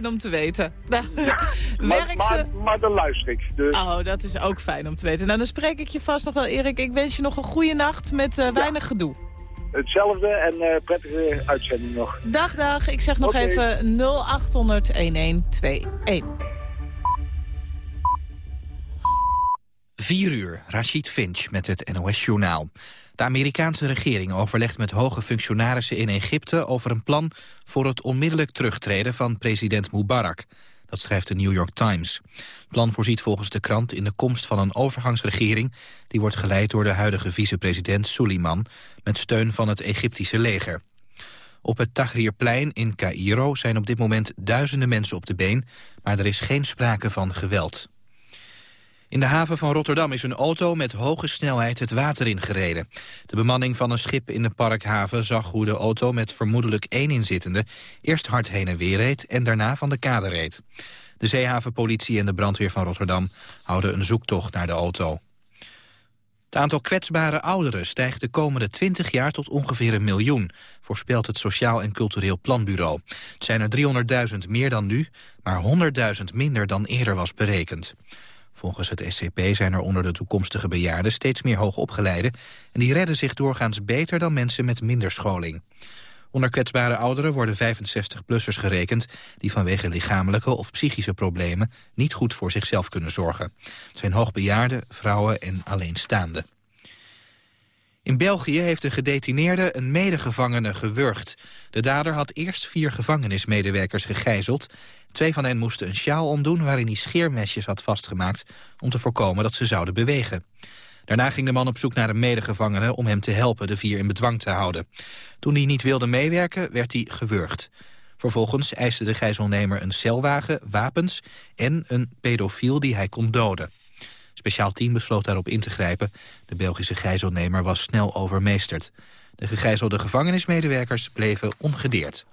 fijn om te weten. Nou, Maar, werk maar, ze... maar dan luister ik. Dus Oh, dat is ook fijn om te weten. Nou, dan spreek ik je vast nog wel, Erik. Ik wens je nog een goede nacht met eh, weinig gedoe. hetzelfde en eh, prettige uitzending nog. Dag, dag. Ik zeg nog even 0800 1121. 4 uur, Rashid Finch met het NOS-journaal. De Amerikaanse regering overlegt met hoge functionarissen in Egypte... over een plan voor het onmiddellijk terugtreden van president Mubarak. Dat schrijft de New York Times. Het plan voorziet volgens de krant in de komst van een overgangsregering... die wordt geleid door de huidige vicepresident Suleiman... met steun van het Egyptische leger. Op het Tahrirplein in Cairo zijn op dit moment duizenden mensen op de been... maar er is geen sprake van geweld. In de haven van Rotterdam is een auto met hoge snelheid het water ingereden. De bemanning van een schip in de parkhaven zag hoe de auto met vermoedelijk één inzittende eerst hard heen en weer reed en daarna van de kade reed. De zeehavenpolitie en de brandweer van Rotterdam houden een zoektocht naar de auto. Het aantal kwetsbare ouderen stijgt de komende 20 jaar tot ongeveer een miljoen, voorspelt het Sociaal en Cultureel Planbureau. Het zijn er 300.000 meer dan nu, maar 100.000 minder dan eerder was berekend. Volgens het SCP zijn er onder de toekomstige bejaarden steeds meer hoogopgeleiden en die redden zich doorgaans beter dan mensen met minder scholing. Onder kwetsbare ouderen worden 65-plussers gerekend... die vanwege lichamelijke of psychische problemen niet goed voor zichzelf kunnen zorgen. Het zijn hoogbejaarden, vrouwen en alleenstaanden. In België heeft een gedetineerde een medegevangene gewurgd. De dader had eerst vier gevangenismedewerkers gegijzeld. Twee van hen moesten een sjaal omdoen waarin hij scheermesjes had vastgemaakt... om te voorkomen dat ze zouden bewegen. Daarna ging de man op zoek naar een medegevangene om hem te helpen de vier in bedwang te houden. Toen hij niet wilde meewerken, werd hij gewurgd. Vervolgens eiste de gijzelnemer een celwagen, wapens en een pedofiel die hij kon doden. Speciaal team besloot daarop in te grijpen. De Belgische gijzelnemer was snel overmeesterd. De gegijzelde gevangenismedewerkers bleven ongedeerd.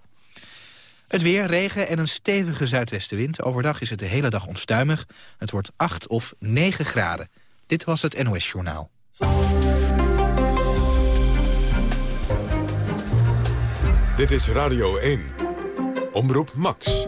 Het weer, regen en een stevige zuidwestenwind. Overdag is het de hele dag onstuimig. Het wordt 8 of 9 graden. Dit was het NOS Journaal. Dit is Radio 1. Omroep Max.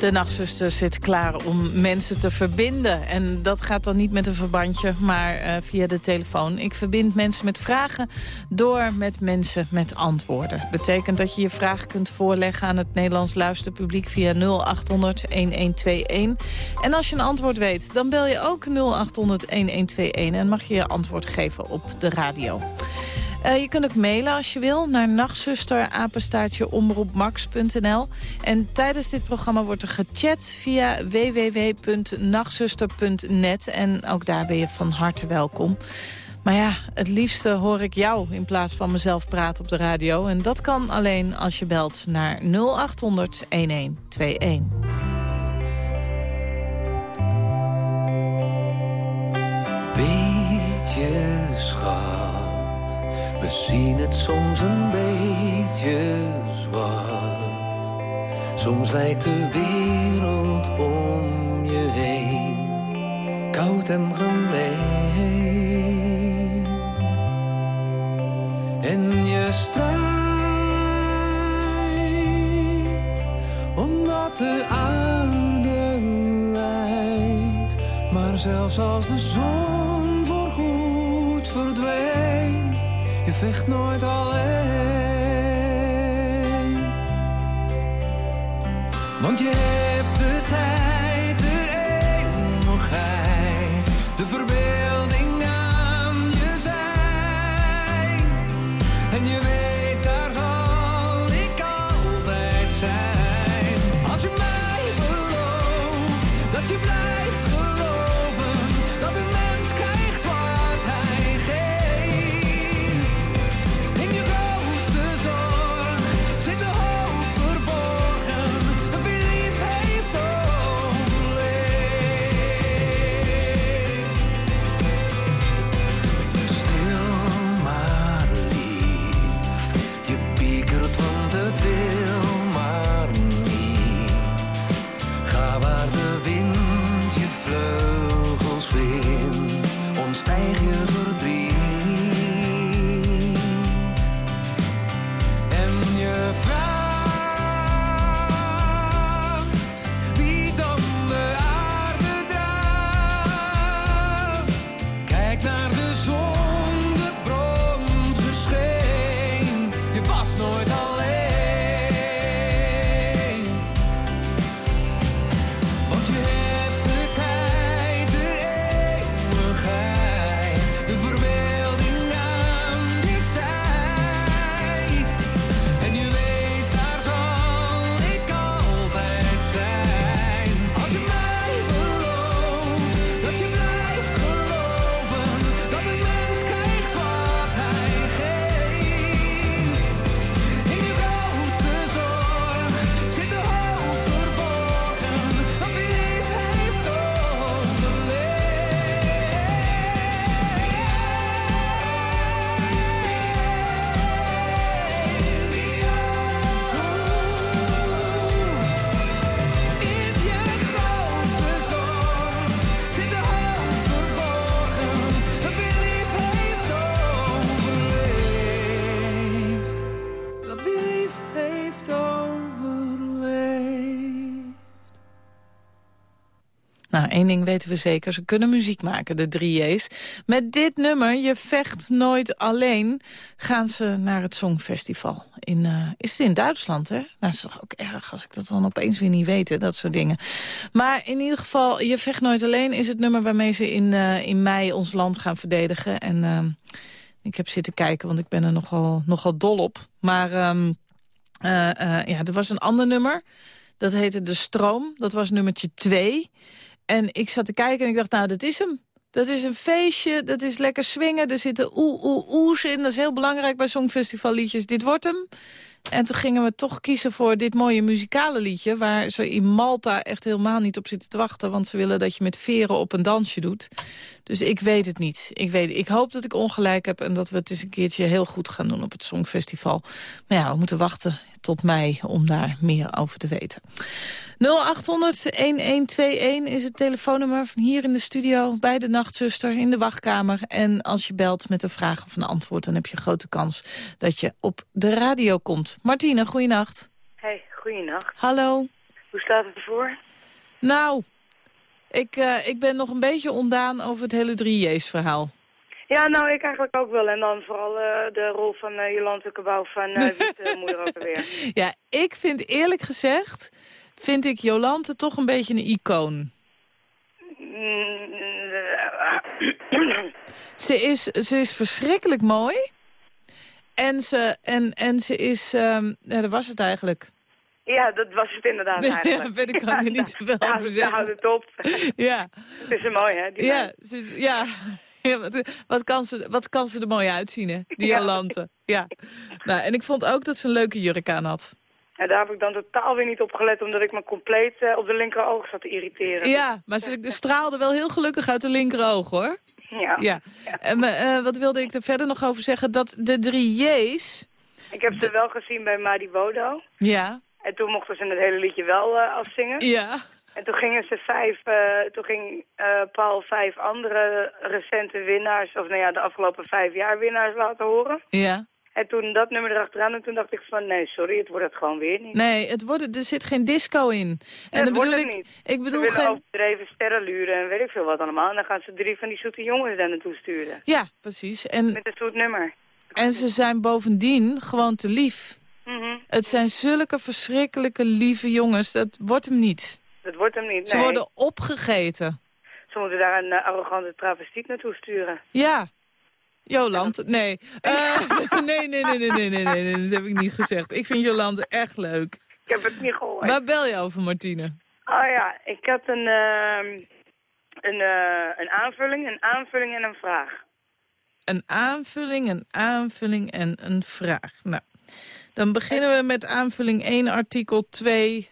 De nachtzuster zit klaar om mensen te verbinden. En dat gaat dan niet met een verbandje, maar eh, via de telefoon. Ik verbind mensen met vragen door met mensen met antwoorden. Betekent dat je je vraag kunt voorleggen aan het Nederlands luisterpubliek via 0800-1121. En als je een antwoord weet, dan bel je ook 0800-1121 en mag je je antwoord geven op de radio. Eh, je kunt ook mailen als je wil naar nachtzusterapenstaatjeomroepmax.nl. En tijdens dit programma wordt er gechat via www.nachtzuster.net. En ook daar ben je van harte welkom. Maar ja, het liefste hoor ik jou in plaats van mezelf praten op de radio. En dat kan alleen als je belt naar 0800 1121. Zien het soms een beetje zwart. Soms lijkt de wereld om je heen koud en gemeen. En je strijdt omdat de aarde lijdt. Maar zelfs als de zon je vecht nooit alleen. Want je Weten we zeker. Ze kunnen muziek maken, de 3J's. Met dit nummer, Je vecht nooit alleen, gaan ze naar het Songfestival. In, eh, is het in Duitsland, hè? Nou, dat is toch ook erg als ik dat dan opeens weer niet weet, dat soort dingen. Maar in ieder geval, Je vecht nooit alleen is het nummer waarmee ze in, eh, in mei ons land gaan verdedigen. En ehm, ik heb zitten kijken, want ik ben er nogal, nogal dol op. Maar ehm, eh, ja, er was een ander nummer. Dat heette De Stroom. Dat was nummertje 2. En ik zat te kijken en ik dacht, nou, dat is hem. Dat is een feestje, dat is lekker swingen. Er zitten oe oe oes in. Dat is heel belangrijk bij Songfestivalliedjes. Dit wordt hem. En toen gingen we toch kiezen voor dit mooie muzikale liedje... waar ze in Malta echt helemaal niet op zitten te wachten... want ze willen dat je met veren op een dansje doet. Dus ik weet het niet. Ik, weet, ik hoop dat ik ongelijk heb en dat we het eens een keertje heel goed gaan doen op het Songfestival. Maar ja, we moeten wachten tot mei om daar meer over te weten. 0800-1121 is het telefoonnummer van hier in de studio... bij de nachtzuster in de wachtkamer. En als je belt met een vraag of een antwoord... dan heb je grote kans dat je op de radio komt. Martine, goeienacht. Hey, goeienacht. Hallo. Hoe staat het ervoor? Nou, ik, uh, ik ben nog een beetje ondaan over het hele 3J's-verhaal. Ja, nou, ik eigenlijk ook wel. En dan vooral uh, de rol van uh, Jolante Cabau van uh, Wiet, moeder ook weer. Ja, ik vind eerlijk gezegd, vind ik Jolante toch een beetje een icoon. ze, is, ze is verschrikkelijk mooi. En ze, en, en ze is, um, ja, dat was het eigenlijk. Ja, dat was het inderdaad eigenlijk. Ja, ben ik kan er niet zoveel ja, over zeggen. Houd het op. Ja. Het is een mooi, hè? Die ja, ze is, ja. Ja, wat, wat, kan ze, wat kan ze er mooi uitzien, hè? Die Ja. Jolante. Ja. Nou, en ik vond ook dat ze een leuke jurk aan had. Ja, daar heb ik dan totaal weer niet op gelet, omdat ik me compleet eh, op de linkeroog zat te irriteren. Ja, maar ze straalde wel heel gelukkig uit de linkeroog, hoor. Ja. Ja. En maar, eh, wat wilde ik er verder nog over zeggen? Dat de drie J's... Ik heb ze wel gezien bij Madi Bodo. Ja, En toen mochten ze het hele liedje wel eh, afzingen. ja, En toen gingen ze vijf, eh, toen ging eh, Paul vijf andere recente winnaars, of nou ja, de afgelopen vijf jaar winnaars laten horen. ja. En toen dat nummer erachteraan, en toen dacht ik van, nee, sorry, het wordt het gewoon weer niet. Nee, het wordt, er zit geen disco in. En dat bedoel ik, niet. ik Ze bedoel willen geen... overdreven sterrenluren en weet ik veel wat allemaal. En dan gaan ze drie van die zoete jongens daar naartoe sturen. Ja, precies. En, Met een zoet nummer. en ze zijn bovendien gewoon te lief. Mhm. Het zijn zulke verschrikkelijke lieve jongens. Dat wordt hem niet. Dat wordt hem niet, Ze nee. worden opgegeten. Ze moeten daar een eh, arrogante travestiet naartoe sturen. Ja. Jolante, nee. Eh, nee, nee, nee, nee, nee, nee, nee, nee, dat heb ik niet gezegd. Ik vind Jolante echt leuk. Ik heb het niet gehoord. Waar bel je over, Martine? Oh ja, ik had een, ehm, een, eh, een aanvulling, een aanvulling en een vraag. Een aanvulling, een aanvulling en een vraag. Nou, dan beginnen we met aanvulling 1, artikel 2,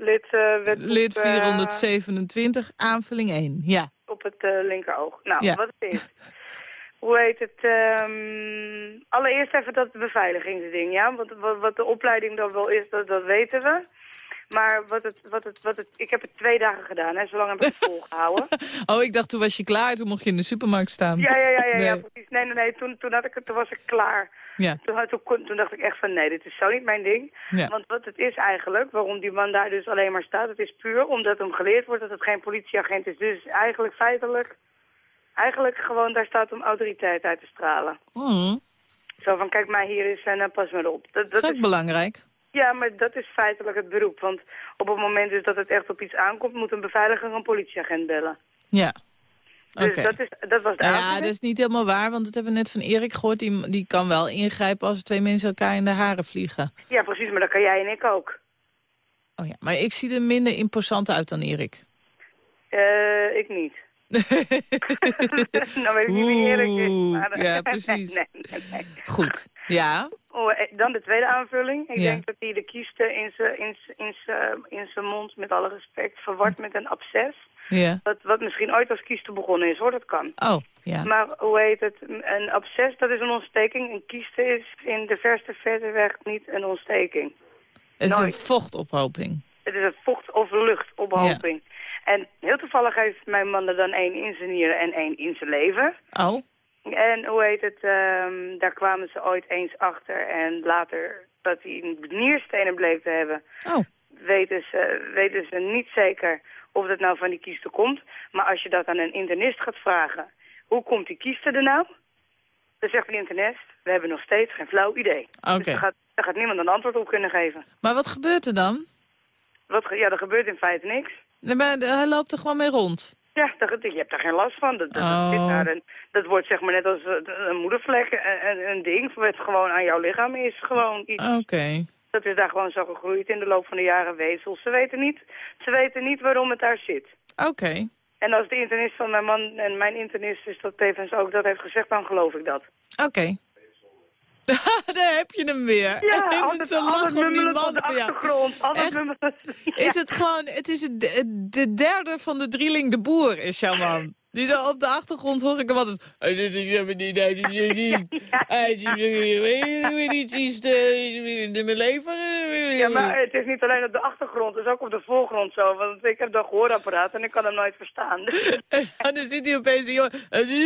Lid, eh, wet lid op, eh, 427, aanvulling 1. Ja, op het eh, linkeroog. Nou, Ja. wat het is. Hoe heet het? ehm, allereerst even dat beveiligingsding, ja. Want wat, wat de opleiding dan wel is, dat, dat weten we. Maar wat het, wat het, wat het, ik heb het twee dagen gedaan, hè. Zolang heb ik het volgehouden. Oh, ik dacht toen was je klaar, toen mocht je in de supermarkt staan. Ja, ja, ja, ja, ja Nee. precies. Nee, nee, nee. Toen, toen, had ik het, toen was ik klaar. Ja, Toen, had- toen, dacht ik echt van nee, dit is zo niet mijn ding. ja. Want wat het is eigenlijk, waarom die man daar dus alleen maar staat, het is puur omdat hem geleerd wordt dat het geen politieagent is. Dus eigenlijk feitelijk, eigenlijk gewoon daar staat om autoriteit uit te stralen. Mm, Zo van kijk mij hier eens en eh, pas maar op. Dat is ook is, belangrijk. ja, maar dat is feitelijk het beroep. Want op het moment dus dat het echt op iets aankomt, moet een beveiliger een politieagent bellen. Ja. Dus dat, is, dat was de Nou ja, dat is niet helemaal waar, want dat hebben we net van Erik gehoord. Die, die kan wel ingrijpen als twee mensen elkaar in de haren vliegen. Ja, precies, maar dat kan jij en ik ook. Oh ja, maar ik zie er minder imposant uit dan Erik. Eh, ik niet. nou weet ik niet wie Erik is. Maar, ja, precies. nee, nee, nee. Goed, ja. Oh, eh, dan de tweede aanvulling. Ik Ja. denk dat hij de kieste in zijn in z'n- in z'n- in zijn mond, met alle respect, verward met een absces. Ja. Wat, wat misschien ooit als kieste begonnen is, hoor, dat kan. Oh, ja. Maar hoe heet het? Een absces, dat is een ontsteking. Een kieste is in de verste verte weg niet een ontsteking. Het is een vochtophoping. Het is een vocht- of luchtophoping. En heel toevallig heeft mijn man er dan één in zijn nieren en één in zijn leven. Oh, En hoe heet het, ehm, daar kwamen ze ooit eens achter. En later dat hij nierstenen bleek te hebben. oh. weten ze, weten ze niet zeker of dat nou van die kieste komt. Maar als je dat aan een internist gaat vragen, hoe komt die kieste er nou? Dan zegt een internist, we hebben nog steeds geen flauw idee. Oké. Dus daar gaat, daar gaat niemand een antwoord op kunnen geven. Maar wat gebeurt er dan? Wat, ja, er gebeurt in feite niks. Nee, maar Hij loopt er gewoon mee rond. Ja, daar, je hebt daar geen last van. Dat, dat, dat Oh. zit daar en dat wordt zeg maar net als eh, een moedervlek, een, een, een ding wat gewoon aan jouw lichaam is. Gewoon iets. Oké. Dat is daar gewoon zo gegroeid in de loop van de jaren weefsels. Ze weten niet, ze weten niet waarom het daar zit. Oké. En als de internist van mijn man en mijn internist is dat tevens ook dat heeft gezegd, dan geloof ik dat. Oké. Daar heb je hem weer. Ja, altijd, zo altijd lachen om die op man Echt? mummelend. Is het gewoon, het is het, de, de derde van de drieling de boer, is jouw man. Die zo op de achtergrond hoor ik hem altijd... "Hey, dit is helemaal niet, hey, dit is niet. Hey, dit is niet iets in mijn leven. Ja, maar het is niet alleen op de achtergrond, het is ook op de voorgrond zo. Want ik heb dat gehoorapparaat en ik kan hem nooit verstaan. En dan zit hij opeens... die jongen, "Het is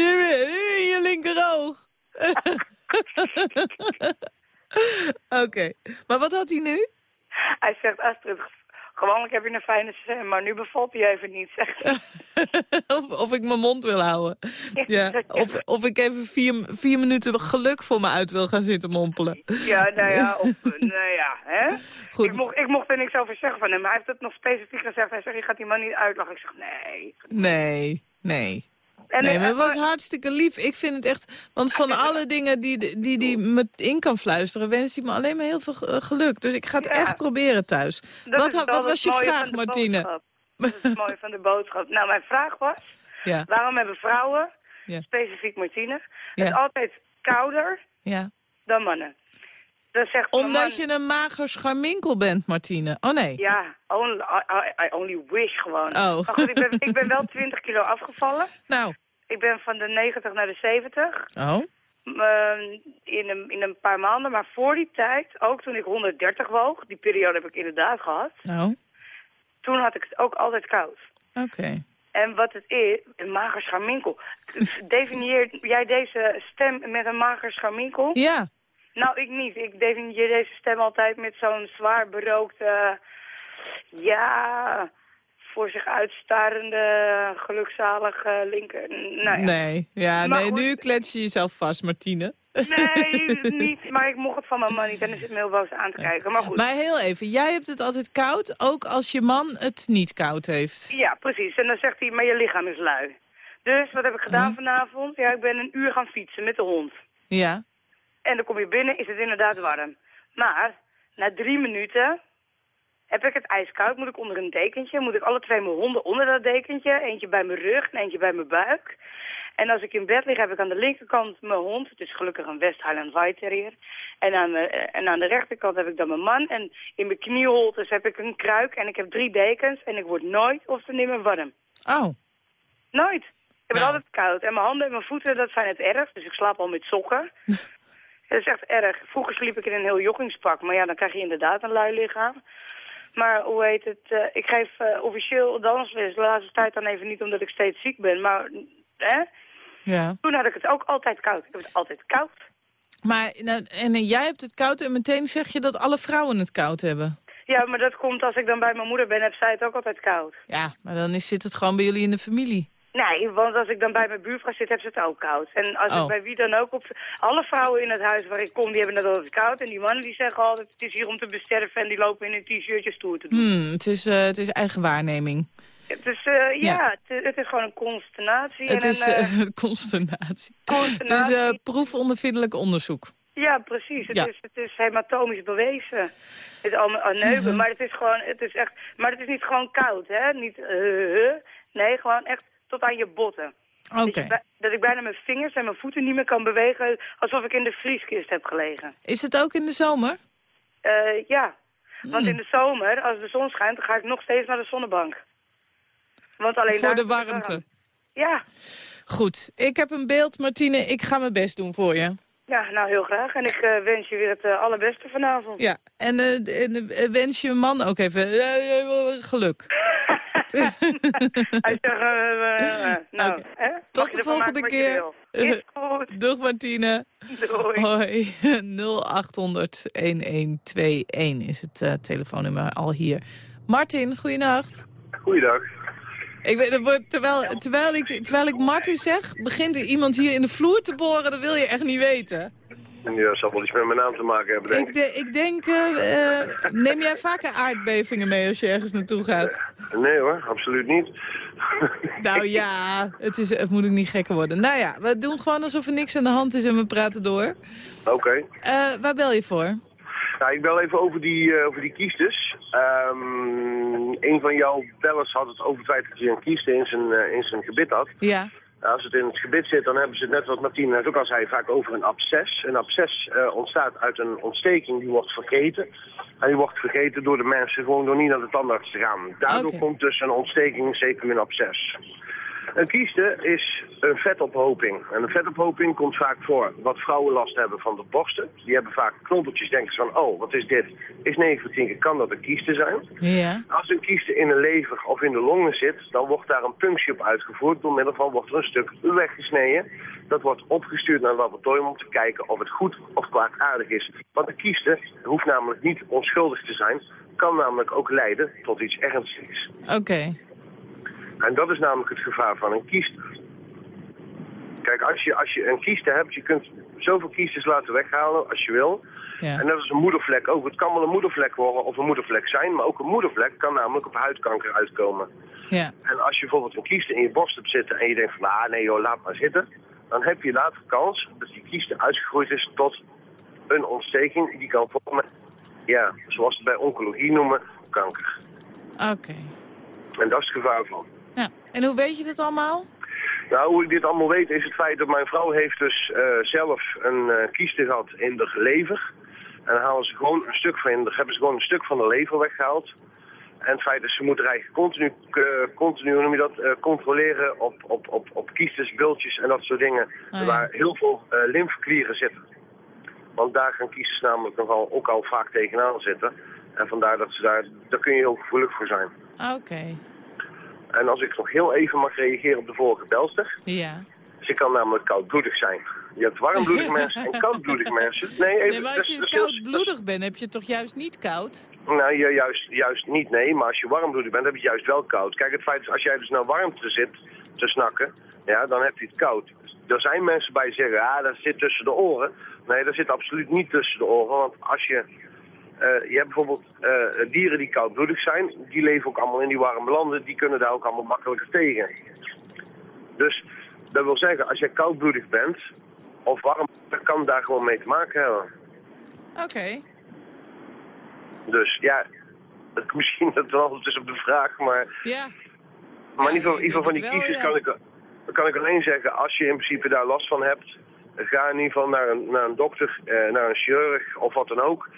in je linkeroog. Oké. Maar wat had hij nu? Hij zegt, Astrid, gewoonlijk heb je een fijne stem, maar nu bevalt hij even niet. Of, of ik mijn mond wil houden. Ja. Of, of ik even vier, vier minuten geluk voor me uit wil gaan zitten mompelen. Ja, nou ja, of, nou ja, hè. Goed. Ik mocht, ik mocht er niks over zeggen van hem, hij heeft het nog specifiek gezegd. Hij zegt, je gaat die man niet uitlachen. Ik zeg, nee. Nee, nee. En, Nee, maar het was hartstikke lief. Ik vind het echt... Want van alle dingen die die, die, die me in kan fluisteren... wenst hij me alleen maar heel veel ge- geluk. Dus ik ga het Ja. echt proberen thuis. dat Wat, wat het was je vraag, Martine? boodschap. Dat is mooie van de boodschap. Nou, mijn vraag was, Ja, waarom hebben vrouwen, Ja. specifiek Martine, het altijd kouder ja. dan mannen? Dan zegt mijn man, Omdat je een mager scharminkel bent, Martine. Oh nee. Ja, only, I, I- only wish gewoon. Oh. Maar goed, ik ben, ik ben wel 20 kilo afgevallen. Nou. Ik ben van de 90 naar de 70. Oh. Ehm, in, een, in een paar maanden. Maar voor die tijd, ook toen ik 130 woog, die periode heb ik inderdaad gehad. Nou. Toen had ik het ook altijd koud. Oké. En wat het is, een mager scharminkel. Definieer jij deze stem met een mager scharminkel? Ja. Nou, ik niet. Ik definieer deze stem altijd met zo'n zwaar berookte, ja, voor zich uitstarende, gelukzalige linker. Nou ja. Nee. Ja, Maar nee, goed. nu klets je jezelf vast, Martine. Nee, niet. Maar ik mocht het van mijn man niet en er zit me heel boos aan te kijken. Maar goed. Maar heel even, jij hebt het altijd koud, ook als je man het niet koud heeft. Ja, precies. En dan zegt hij, maar je lichaam is lui. Dus wat heb ik gedaan vanavond? Ja, ik ben een uur gaan fietsen met de hond. Ja. En dan kom je binnen, is het inderdaad warm. Maar na drie minuten heb ik het ijskoud, moet ik onder een dekentje, moet ik alle twee mijn honden onder dat dekentje, eentje bij mijn rug en eentje bij mijn buik. En als ik in bed lig, heb ik aan de linkerkant mijn hond, het is gelukkig een West Highland White Terrier. En aan, de, en aan de rechterkant heb ik dan mijn man. En in mijn knieholtes heb ik een kruik en ik heb drie dekens en ik word nooit of te nimmer warm. Oh. Nooit. Ik ben Nou. altijd koud. En mijn handen en mijn voeten, dat zijn het erg. Dus ik slaap al met sokken. dat is echt erg. Vroeger sliep ik in een heel joggingspak. Maar ja, dan krijg je inderdaad een lui lichaam. Maar hoe heet het? eh, ik geef eh, officieel dansles. De laatste tijd dan even niet omdat ik steeds ziek ben. Maar hè? Ja. toen had ik het ook altijd koud. Ik heb het altijd koud. Maar nou, en eh, jij hebt het koud en meteen zeg je dat alle vrouwen het koud hebben. Ja, maar dat komt als ik dan bij mijn moeder ben, heb zij het ook altijd koud. Ja, maar dan is, zit het gewoon bij jullie in de familie. Nee, want als ik dan bij mijn buurvrouw zit, heb ze het ook koud. En als Oh. ik bij wie dan ook op... Alle vrouwen in het huis waar ik kom, die hebben het altijd koud. En die mannen die zeggen altijd, het is hier om te besterven... en die lopen in een t-shirtje stoer te doen. Hmm, het, is, eh, het is eigen waarneming. Het is, eh, ja, Ja. Het, het is gewoon een consternatie. Het en is een, eh, consternatie. Het is proefondervindelijk onderzoek. Ja, precies. Het, Ja. Is, het is hematomisch bewezen. Het allemaal aneuben, Mhm. maar het is gewoon, het is echt, maar het is niet gewoon koud, hè? Niet, eh. nee, gewoon echt tot aan je botten. Oké. Dat, ik bijna mijn vingers en mijn voeten niet meer kan bewegen, alsof ik in de vrieskist heb gelegen. Is het ook in de zomer? Eh, ja, want Hmm. in de zomer, als de zon schijnt, dan ga ik nog steeds naar de zonnebank. Want alleen Voor de warmte. warm. Ja, Goed, ik heb een beeld, Martine. Ik ga mijn best doen voor je. ja, nou heel graag. En ik eh, wens je weer het eh, allerbeste vanavond. Ja, en, eh, wens je man ook even geluk. Hij zegt, eh, eh, eh, nou, hè? Tot de volgende keer. wil. Is goed. Doeg, Martine. Doei. Hoi, 0800-1121 is het eh, telefoonnummer al hier. Martin, goeienacht. Goeiedag. Ik weet, er terwijl, terwijl, ik, terwijl ik Martin zeg, begint er iemand hier in de vloer te boren. Dat wil je echt niet weten. Ja, dat zal wel iets met mijn naam te maken hebben, denk Ik, ik. de- ik denk, eh, eh, neem jij vaker aardbevingen mee als je ergens naartoe gaat? Nee hoor, absoluut niet. Nou ja, het, is, het moet ook niet gekker worden. Nou ja, we doen gewoon alsof er niks aan de hand is en we praten door. Oké. Eh, waar bel je voor? Nou, ik bel even over die, over die kiestes. Ehm, een van jouw bellers had het over het feit dat hij een kieste in zijn, in zijn gebit had. Ja, als het in het gebit zit, dan hebben ze het net wat Martien net ook al zei, vaak over een absces. Een absces eh, ontstaat uit een ontsteking die wordt vergeten. En die wordt vergeten door de mensen gewoon door niet naar de tandarts te gaan. Daardoor komt dus een ontsteking, zeker een absces. Een kieste is een vetophoping. En een vetophoping komt vaak voor wat vrouwen last hebben van de borsten. Die hebben vaak knobbeltjes, denken ze van, oh, wat is dit? Is 9 van 10 keer kan dat een kieste zijn. ja, Als een kieste in de lever of in de longen zit, dan wordt daar een punctie op uitgevoerd. Door middel van wordt er een stuk weggesneden. Dat wordt opgestuurd naar het laboratorium om te kijken of het goed of kwaadaardig is. Want een kieste hoeft namelijk niet onschuldig te zijn. Kan namelijk ook leiden tot iets ernstigs. oké. En dat is namelijk het gevaar van een kieste. Kijk, als je, als je een kieste hebt, je kunt zoveel kiestes laten weghalen als je wil. Ja. En dat is een moedervlek ook. Het kan wel een moedervlek worden of een moedervlek zijn, maar ook een moedervlek kan namelijk op huidkanker uitkomen. Ja, En als je bijvoorbeeld een kieste in je borst hebt zitten en je denkt van, ah nee joh, laat maar zitten. Dan heb je later kans dat die kieste uitgegroeid is tot een ontsteking die kan vormen, ja, zoals ze het bij oncologie noemen, kanker. oké. En dat is het gevaar van. Ja. En hoe weet je dat allemaal? Nou, hoe ik dit allemaal weet is het feit dat mijn vrouw heeft dus eh, zelf een eh kieste gehad in de lever. En dan halen ze gewoon een stuk van, hebben ze gewoon een stuk van de lever weggehaald. En het feit is, ze moeten er eigenlijk continu, eh, continu hoe noem je dat, controleren op, op, op, op kiestes, bultjes en dat soort dingen. Oh, ja. Waar heel veel eh, lymfeklieren zitten. Want daar gaan kiestes namelijk nogal ook al vaak tegenaan zitten. En vandaar dat ze daar, daar kun je heel gevoelig voor zijn. Oké. En als ik nog heel even mag reageren op de vorige belster. Ja. Ze kan namelijk koudbloedig zijn. Je hebt warmbloedige mensen en koudbloedige mensen. Nee, even, Nee, maar als is- je heel- koudbloedig bent, heb je toch juist niet koud? Nou, ju- juist, juist niet, nee. Maar als je warmbloedig bent, heb je het juist wel koud. Kijk, het feit is, als jij dus naar warmte zit te snakken, ja, dan heb je het koud. Er zijn mensen bij die zeggen, ah, dat zit tussen de oren. Nee, dat zit absoluut niet tussen de oren. Want als je... eh, je hebt bijvoorbeeld eh, dieren die koudbloedig zijn. Die leven ook allemaal in die warme landen. Die kunnen daar ook allemaal makkelijker tegen. Dus dat wil zeggen, als jij koudbloedig bent of warm, dan kan daar gewoon mee te maken hebben. Oké. Dus ja, het, misschien dat het antwoord is op de vraag, maar, Ja. maar in ieder geval, van die kiezers wel, kan, ik, kan ik alleen zeggen, als je in principe daar last van hebt, ga in ieder geval naar een, naar een dokter, eh, naar een chirurg of wat dan ook.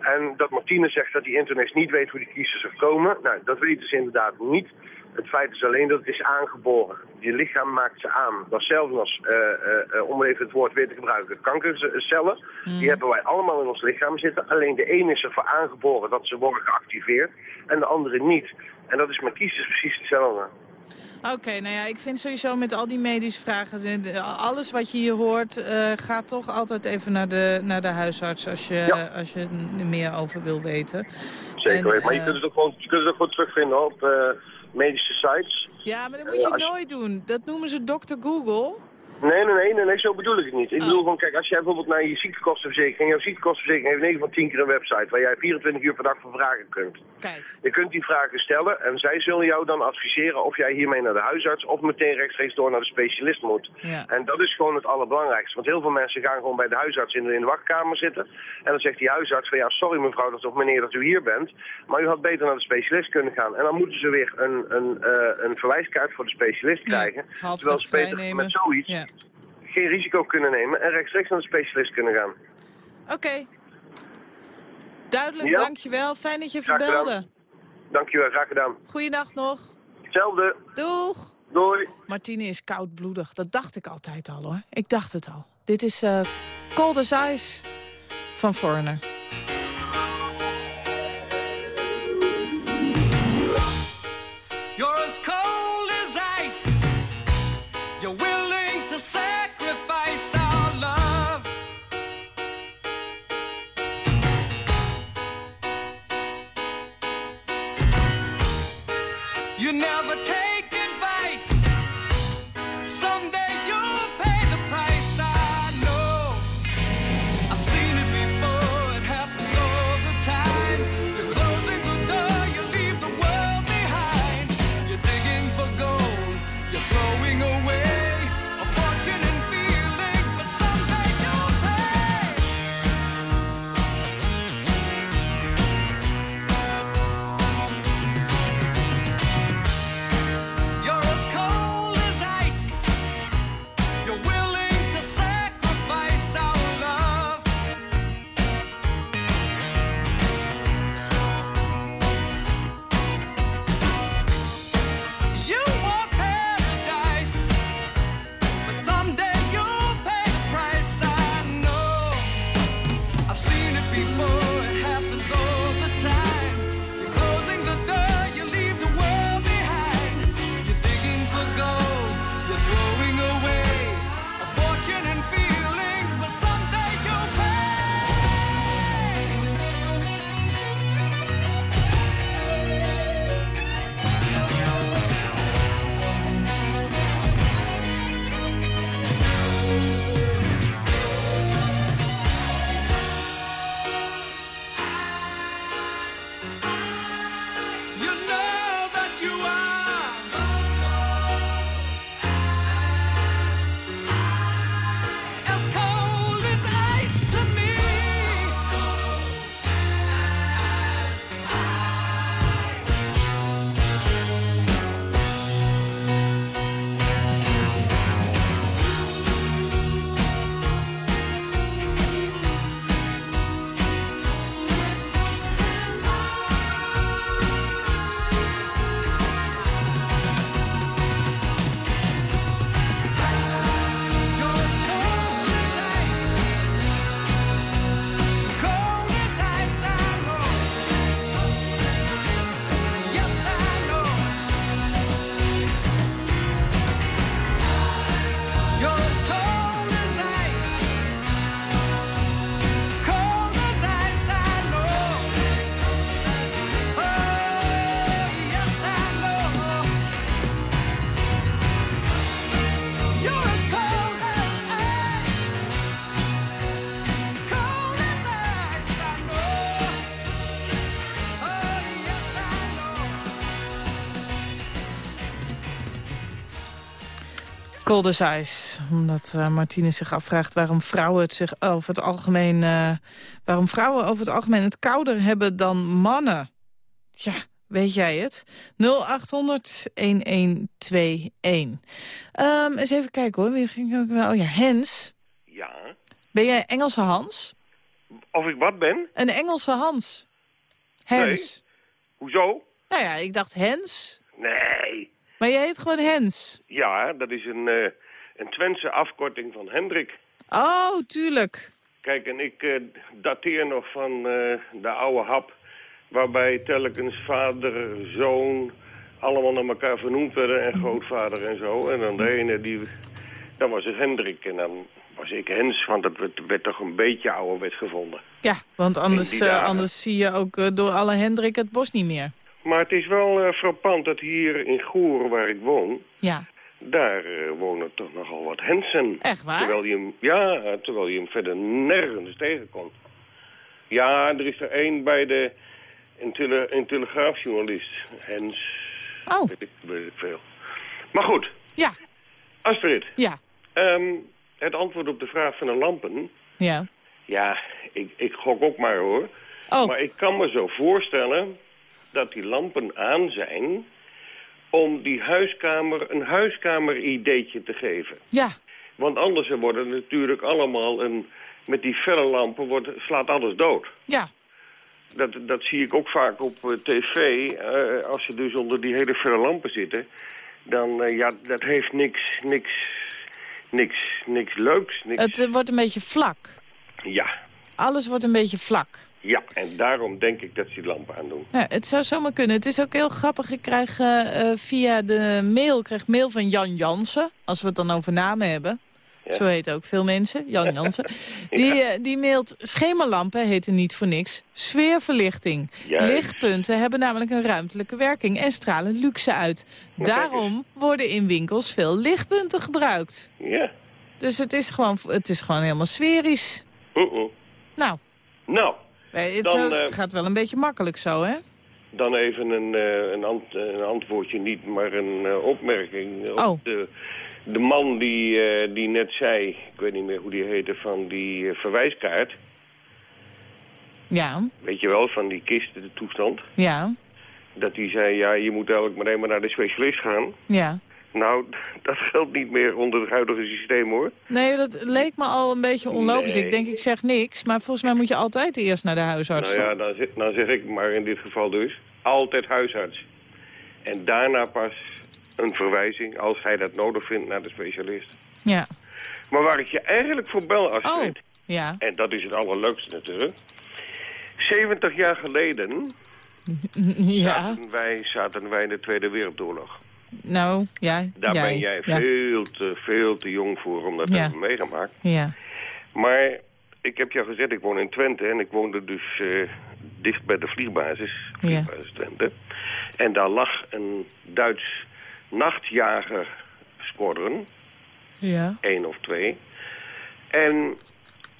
En dat Martine zegt dat die internist niet weet hoe die kiezers er komen, nou, dat weten ze inderdaad niet. Het feit is alleen dat het is aangeboren. Je lichaam maakt ze aan. Dat hetzelfde als, eh, eh, eh, om even het woord weer te gebruiken, kankercellen. Die hebben wij allemaal in ons lichaam zitten. Alleen de ene is ervoor aangeboren dat ze worden geactiveerd en de andere niet. En dat is met kiezers precies hetzelfde. Oké, nou ja, ik vind sowieso met al die medische vragen... alles wat je hier hoort, eh, gaat toch altijd even naar de, naar de huisarts... als je, Ja. als je er meer over wil weten. Zeker En. Maar je eh, kunt het ook gewoon, je kunt het ook gewoon terugvinden op eh, medische sites. Ja, maar dat moet je nooit doen. Dat noemen ze dokter Google. Nee, nee, nee, nee, nee, zo bedoel ik het niet. Ik Oh. bedoel gewoon, kijk, als jij bijvoorbeeld naar je ziektekostenverzekering... jouw ziektekostenverzekering heeft 9 van 10 keer een website... waar jij 24 uur per dag voor vragen kunt. Kijk. Je kunt die vragen stellen en zij zullen jou dan adviseren... of jij hiermee naar de huisarts of meteen rechtstreeks door naar de specialist moet. Ja. En dat is gewoon het allerbelangrijkste. Want heel veel mensen gaan gewoon bij de huisarts in de, in de wachtkamer zitten. En dan zegt die huisarts van ja, sorry mevrouw dat, of meneer dat u hier bent. Maar u had beter naar de specialist kunnen gaan. En dan moeten ze weer een, een, eh, een verwijskaart voor de specialist krijgen. half terwijl ze beter met zoiets Ja. Geen risico kunnen nemen en rechtstreeks naar de specialist kunnen gaan. Oké. Duidelijk, Ja. dankjewel. Fijn dat je verbelde. Dankjewel, graag gedaan. Goeiedag nog. Hetzelfde. Doeg. Doei. Martine is koudbloedig. Dat dacht ik altijd al hoor. Ik dacht het al. Dit is eh Cold as Ice van Foreigner. As ice. Omdat eh, Martine zich afvraagt waarom vrouwen het zich over het algemeen... eh, waarom vrouwen over het algemeen het kouder hebben dan mannen. Tja, weet jij het? 0800-1121. Ehm, eens even kijken hoor. Wie ging ook wel? Oh ja, Hens. Ja. Ben jij Engelse Hans? Of ik wat ben? Een Engelse Hans. Hens. Hoezo? Nou ja, ik dacht Hens. Nee. Maar jij heet gewoon Hens. Ja, dat is een, eh een Twentse afkorting van Hendrik. Oh, tuurlijk. Kijk, en ik eh, dateer nog van eh, de oude hap... waarbij telkens vader, zoon... allemaal naar elkaar vernoemd werden en grootvader en zo. En dan de ene, die, dan was het Hendrik en dan was ik Hens... want dat werd, werd toch een beetje ouderwets gevonden. Ja, want anders, anders zie je ook door alle Hendrik het bos niet meer. Maar het is wel eh, frappant dat hier in Goor, waar ik woon... Ja. daar eh, wonen toch nogal wat Hensen. Echt waar? Terwijl je hem, ja, terwijl je hem verder nergens tegenkomt. Ja, er is er één bij de een, tele, een telegraafjournalist. Hens. Oh. Weet ik, weet ik veel. Maar goed, Ja, Astrid. ja, ehm, het antwoord op de vraag van de lampen. ja. Ja, ik, ik gok ook maar hoor. Oh, Maar ik kan me zo voorstellen dat die lampen aan zijn om die huiskamer een huiskamer-ideetje te geven. ja. Want anders worden natuurlijk allemaal een... Met die felle lampen wordt, slaat alles dood. Ja, Dat, dat zie ik ook vaak op eh, tv. eh, als ze dus onder die hele felle lampen zitten... dan, eh, ja, dat heeft niks, niks, niks, niks leuks. Niks. het wordt een beetje vlak. Ja, Alles wordt een beetje vlak. Ja, en daarom denk ik dat ze die lampen aandoen. Ja, het zou zomaar kunnen. Het is ook heel grappig. Ik krijg eh, eh, via de mail, ik krijg mail van Jan Jansen. Als we het dan over namen hebben. zo heet ook veel mensen, Jan Jansen. Die, eh, die mailt, schemerlampen heten niet voor niks, sfeerverlichting. Juist. Lichtpunten hebben namelijk een ruimtelijke werking en stralen luxe uit. Daarom worden in winkels veel lichtpunten gebruikt. Ja. Dus het is gewoon, het is gewoon helemaal sferisch. Nou, Nou, het, Dan, het eh, gaat wel een beetje makkelijk zo, hè? dan even een, eh, een, ant- een antwoordje niet, maar een eh, opmerking. Op Oh. de, de man die, die net zei, ik weet niet meer hoe die heette, van die verwijskaart. Ja, Weet je wel, van die kist, de toestand. ja, Dat die zei, ja, je moet eigenlijk maar even naar de specialist gaan. ja. Nou, dat geldt niet meer onder het huidige systeem, hoor. Nee, dat leek me al een beetje onlogisch. Nee. Ik denk, ik zeg niks, maar volgens mij moet je altijd eerst naar de huisarts. Nou ja, dan, zeg- dan zeg ik maar in dit geval dus, altijd huisarts. En daarna pas een verwijzing, als hij dat nodig vindt, naar de specialist. Ja. Maar waar ik je eigenlijk voor bel, Oh, Astrid, ja. en dat is het allerleukste natuurlijk. 70 jaar geleden ja. zaten, wij, zaten wij in de Tweede Wereldoorlog. Nou, ja. Daar jij. ben jij ja. veel, te, veel te jong voor om dat te hebben meegemaakt. Ja. Maar ik heb jou gezegd, ik woon in Twente en ik woonde dus eh, dicht bij de vliegbasis, vliegbasis Twente. En daar lag een Duits nachtjager squadron, Ja. één of twee. En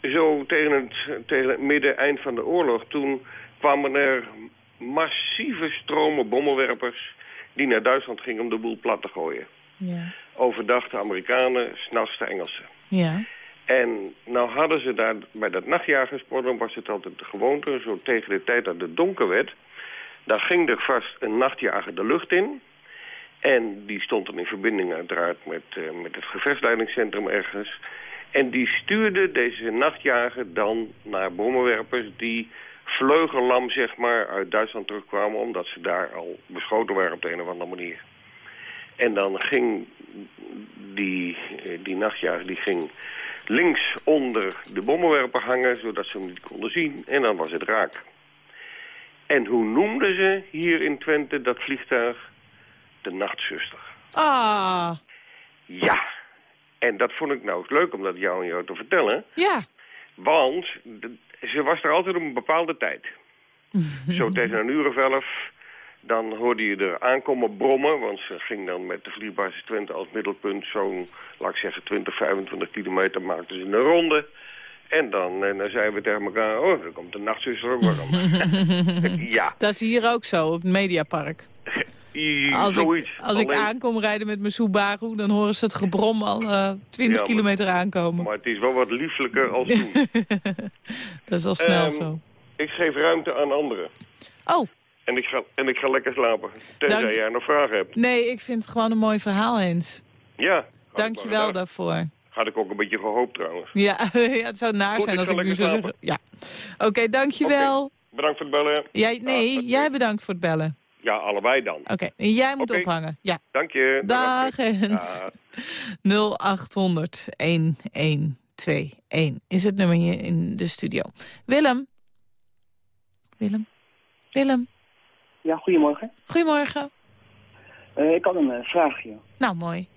zo tegen het, tegen het midden, eind van de oorlog, toen kwamen er massieve stromen bommenwerpers die naar Duitsland gingen om de boel plat te gooien. Ja. Overdag de Amerikanen, s'nachts de Engelsen. Ja. En nou hadden ze daar bij dat nachtjagersport, was het altijd de gewoonte, zo tegen de tijd dat het donker werd, dan ging er vast een nachtjager de lucht in. En die stond dan in verbinding uiteraard met, eh, met het gevechtsleidingscentrum ergens. En die stuurde deze nachtjager dan naar bommenwerpers die vleugellam zeg maar uit Duitsland terugkwamen... omdat ze daar al beschoten waren op de een of andere manier. En dan ging die, eh, die nachtjager die ging links onder de bommenwerper hangen... zodat ze hem niet konden zien en dan was het raak. En hoe noemden ze hier in Twente dat vliegtuig? De nachtzuster. Ah, Ja, en dat vond ik nou eens leuk om dat jou en jou te vertellen. ja. Want de- ze was er altijd op een bepaalde tijd. Zo tegen een uur of elf, dan hoorde je er aankomen brommen. Want ze ging dan met de vliegbasis Twente als middelpunt zo'n, laat ik zeggen, 20, 25 kilometer maakten ze een ronde. En dan, en dan zeiden we tegen elkaar, oh, er komt de nachtzuster ook aan. ja, Dat is hier ook zo, op het Mediapark. Als, zoiets. ik, als ik Alleen- aankom rijden met mijn Subaru, dan horen ze het gebrom al eh 20 Ja, maar- kilometer aankomen. Maar het is wel wat lieflijker als toen. Dat is al snel Ehm, zo. Ik geef ruimte aan anderen. Oh, En ik ga, en ik ga lekker slapen. Tenzij Dank- jij nog vragen hebt. nee, ik vind het gewoon een mooi verhaal eens. Ja. had ik Dank je maar wel daarvoor. Had ik ook een beetje gehoopt trouwens. Ja, ja, het zou naar Goed, zijn ik als ik nu zou zeggen... Ja. Oké, dankjewel. Bedankt voor het bellen. Jij, nee, Ah, jij bedankt voor het bellen. Ja, allebei dan. Oké, en jij moet ophangen. Ja. Dank je. Dag, Hens. Dag. 0800 1121 is het nummer hier in de studio. Willem? Willem? Willem? Ja, goedemorgen. Goedemorgen. Eh, ik had een eh, vraagje. Nou, mooi.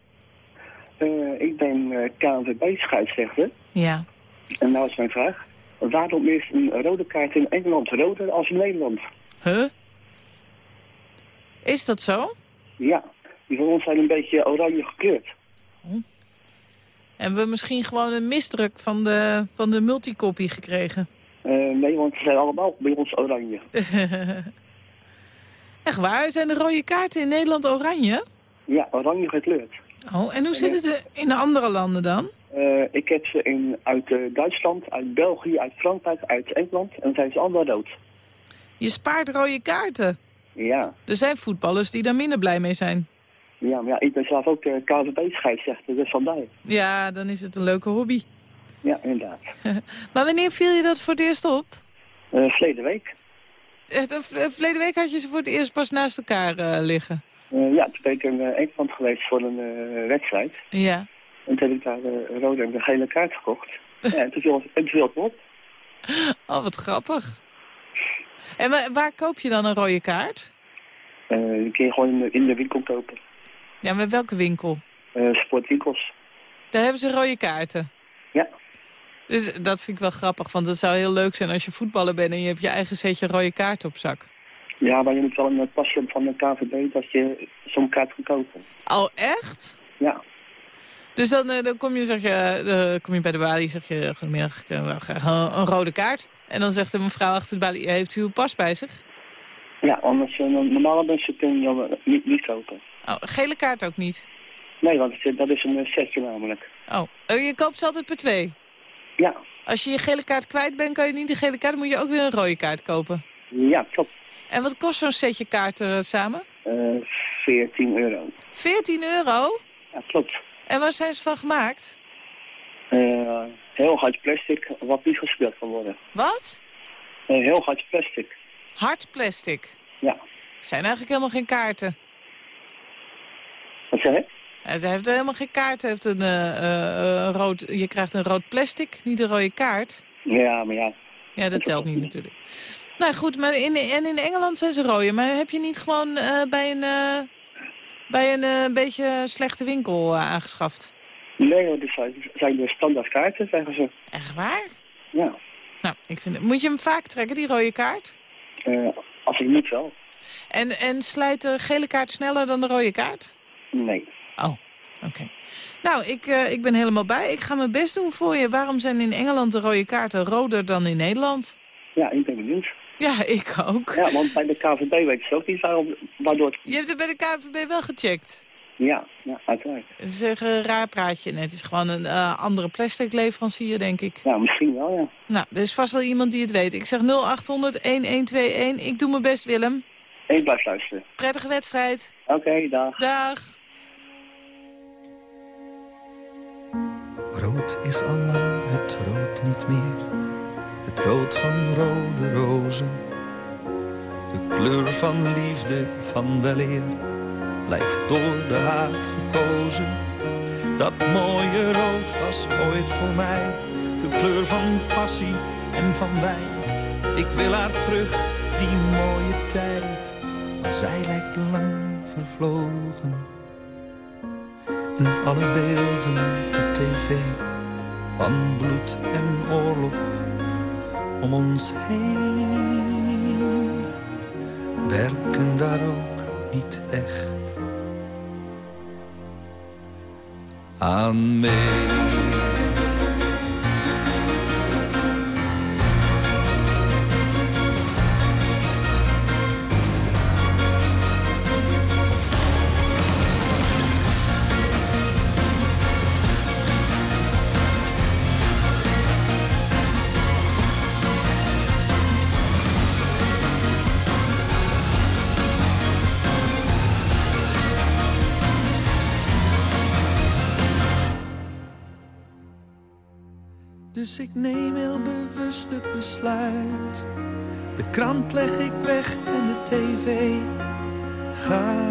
Eh, ik ben uh, KNVB-scheidsrechter. Ja. En nou is mijn vraag. Waarom is een rode kaart in Engeland roder als in Nederland? Huh? Is dat zo? Ja, die van ons zijn een beetje oranje gekleurd. Hebben we misschien gewoon een misdruk van de, van de multicopy gekregen? Eh, nee, want ze zijn allemaal bij ons oranje. Echt waar? Zijn de rode kaarten in Nederland oranje? Ja, oranje gekleurd. Oh, en hoe zit het in de andere landen dan? Eh, ik heb ze in, uit eh, Duitsland, uit België, uit Frankrijk, uit Engeland. En zijn ze allemaal rood. Je spaart rode kaarten. Ja. Er zijn voetballers die daar minder blij mee zijn. Ja, maar ja, ik ben zelf ook uh, KNVB-scheidsrechter, dus vandaar. Ja, dan is het een leuke hobby. Ja, inderdaad. maar wanneer viel je dat voor het eerst op? Uh, verleden week. Echt, uh, verleden week had je ze voor het eerst pas naast elkaar uh, liggen? Uh, ja, toen ben ik in uh, Engeland geweest voor een wedstrijd. Ja. En toen heb ik daar de rode en de gele kaart gekocht. ja, en toen viel, en toen viel het op. Oh, wat grappig. En waar, koop je dan een rode kaart? Uh, die kun je gewoon in de, in de winkel kopen. Ja, maar welke winkel? Uh, sportwinkels. Daar hebben ze rode kaarten. Ja. Dus dat vind ik wel grappig, want het zou heel leuk zijn als je voetballer bent... en je hebt je eigen setje rode kaart op zak. Ja, maar je moet wel een pasje van de KVB dat je zo'n kaart kan kopen. Oh, echt? Ja. Dus dan, eh, dan kom, je, zeg je, eh, kom je bij de balie, zeg je, goedemiddag, ik eh, wil graag een, rode kaart. En dan zegt de mevrouw achter de balie, heeft u uw pas bij zich? Ja, anders uh, normale mensen kun je wel niet, niet kopen. Oh, gele kaart ook niet? Nee, want dat is een setje namelijk. Oh, oh, je koopt ze altijd per twee? Ja. Als je je gele kaart kwijt bent, kan je niet de gele kaart, moet je ook weer een rode kaart kopen. Ja, klopt. En wat kost zo'n setje kaarten samen? Eh 14 euro. 14 euro? Ja, klopt. En waar zijn ze van gemaakt? Eh, heel hard plastic, wat niet gespeeld kan worden. Wat? Eh, heel hard plastic. Hard plastic. Ja. zijn eigenlijk helemaal geen kaarten. Wat zeg je? Ze heeft helemaal geen kaart. Ze heeft een, eh, eh, rood, je krijgt een rood plastic, niet een rode kaart. Ja, maar ja. Ja, dat telt niet natuurlijk. Nou goed, maar in, en in Engeland zijn ze rode. Maar heb je niet gewoon bij een, bij een eh, beetje slechte winkel eh, aangeschaft? Nee hoor, dit zijn, zijn de standaard kaarten, zeggen ze. Echt waar? Ja. Nou, ik vind het, moet je hem vaak trekken, die rode kaart? Eh, als ik moet wel. En, en slijt de gele kaart sneller dan de rode kaart? Nee. Oh, oké. Nou, ik, ik ben helemaal bij. Ik ga mijn best doen voor je. Waarom zijn in Engeland de rode kaarten roder dan in Nederland? Ja, ik benieuwd. Ja, ik ook. Ja, want bij de KVB weet ze ook niet waarom, waardoor het... Je hebt het bij de KNVB wel gecheckt. Ja, ja, uiteraard. Het is echt een raar praatje. Nee, het is gewoon een eh, andere plastic leverancier, denk ik. Ja, misschien wel, ja. Nou, er is vast wel iemand die het weet. Ik zeg 0800-1121. Ik doe mijn best, Willem. Ik blijf luisteren. Prettige wedstrijd. Oké, dag. Dag. Rood is al lang het rood niet meer. Het rood van rode rozen. De kleur van liefde, van weleer. Lijkt door de haat gekozen. Dat mooie rood was ooit voor mij. De kleur van passie en van wijn. Ik wil haar terug, die mooie tijd. Maar zij lijkt lang vervlogen. En alle beelden op tv van bloed en oorlog om ons heen werken daar ook niet echt aan mee. Krant leg ik weg en de tv gaat.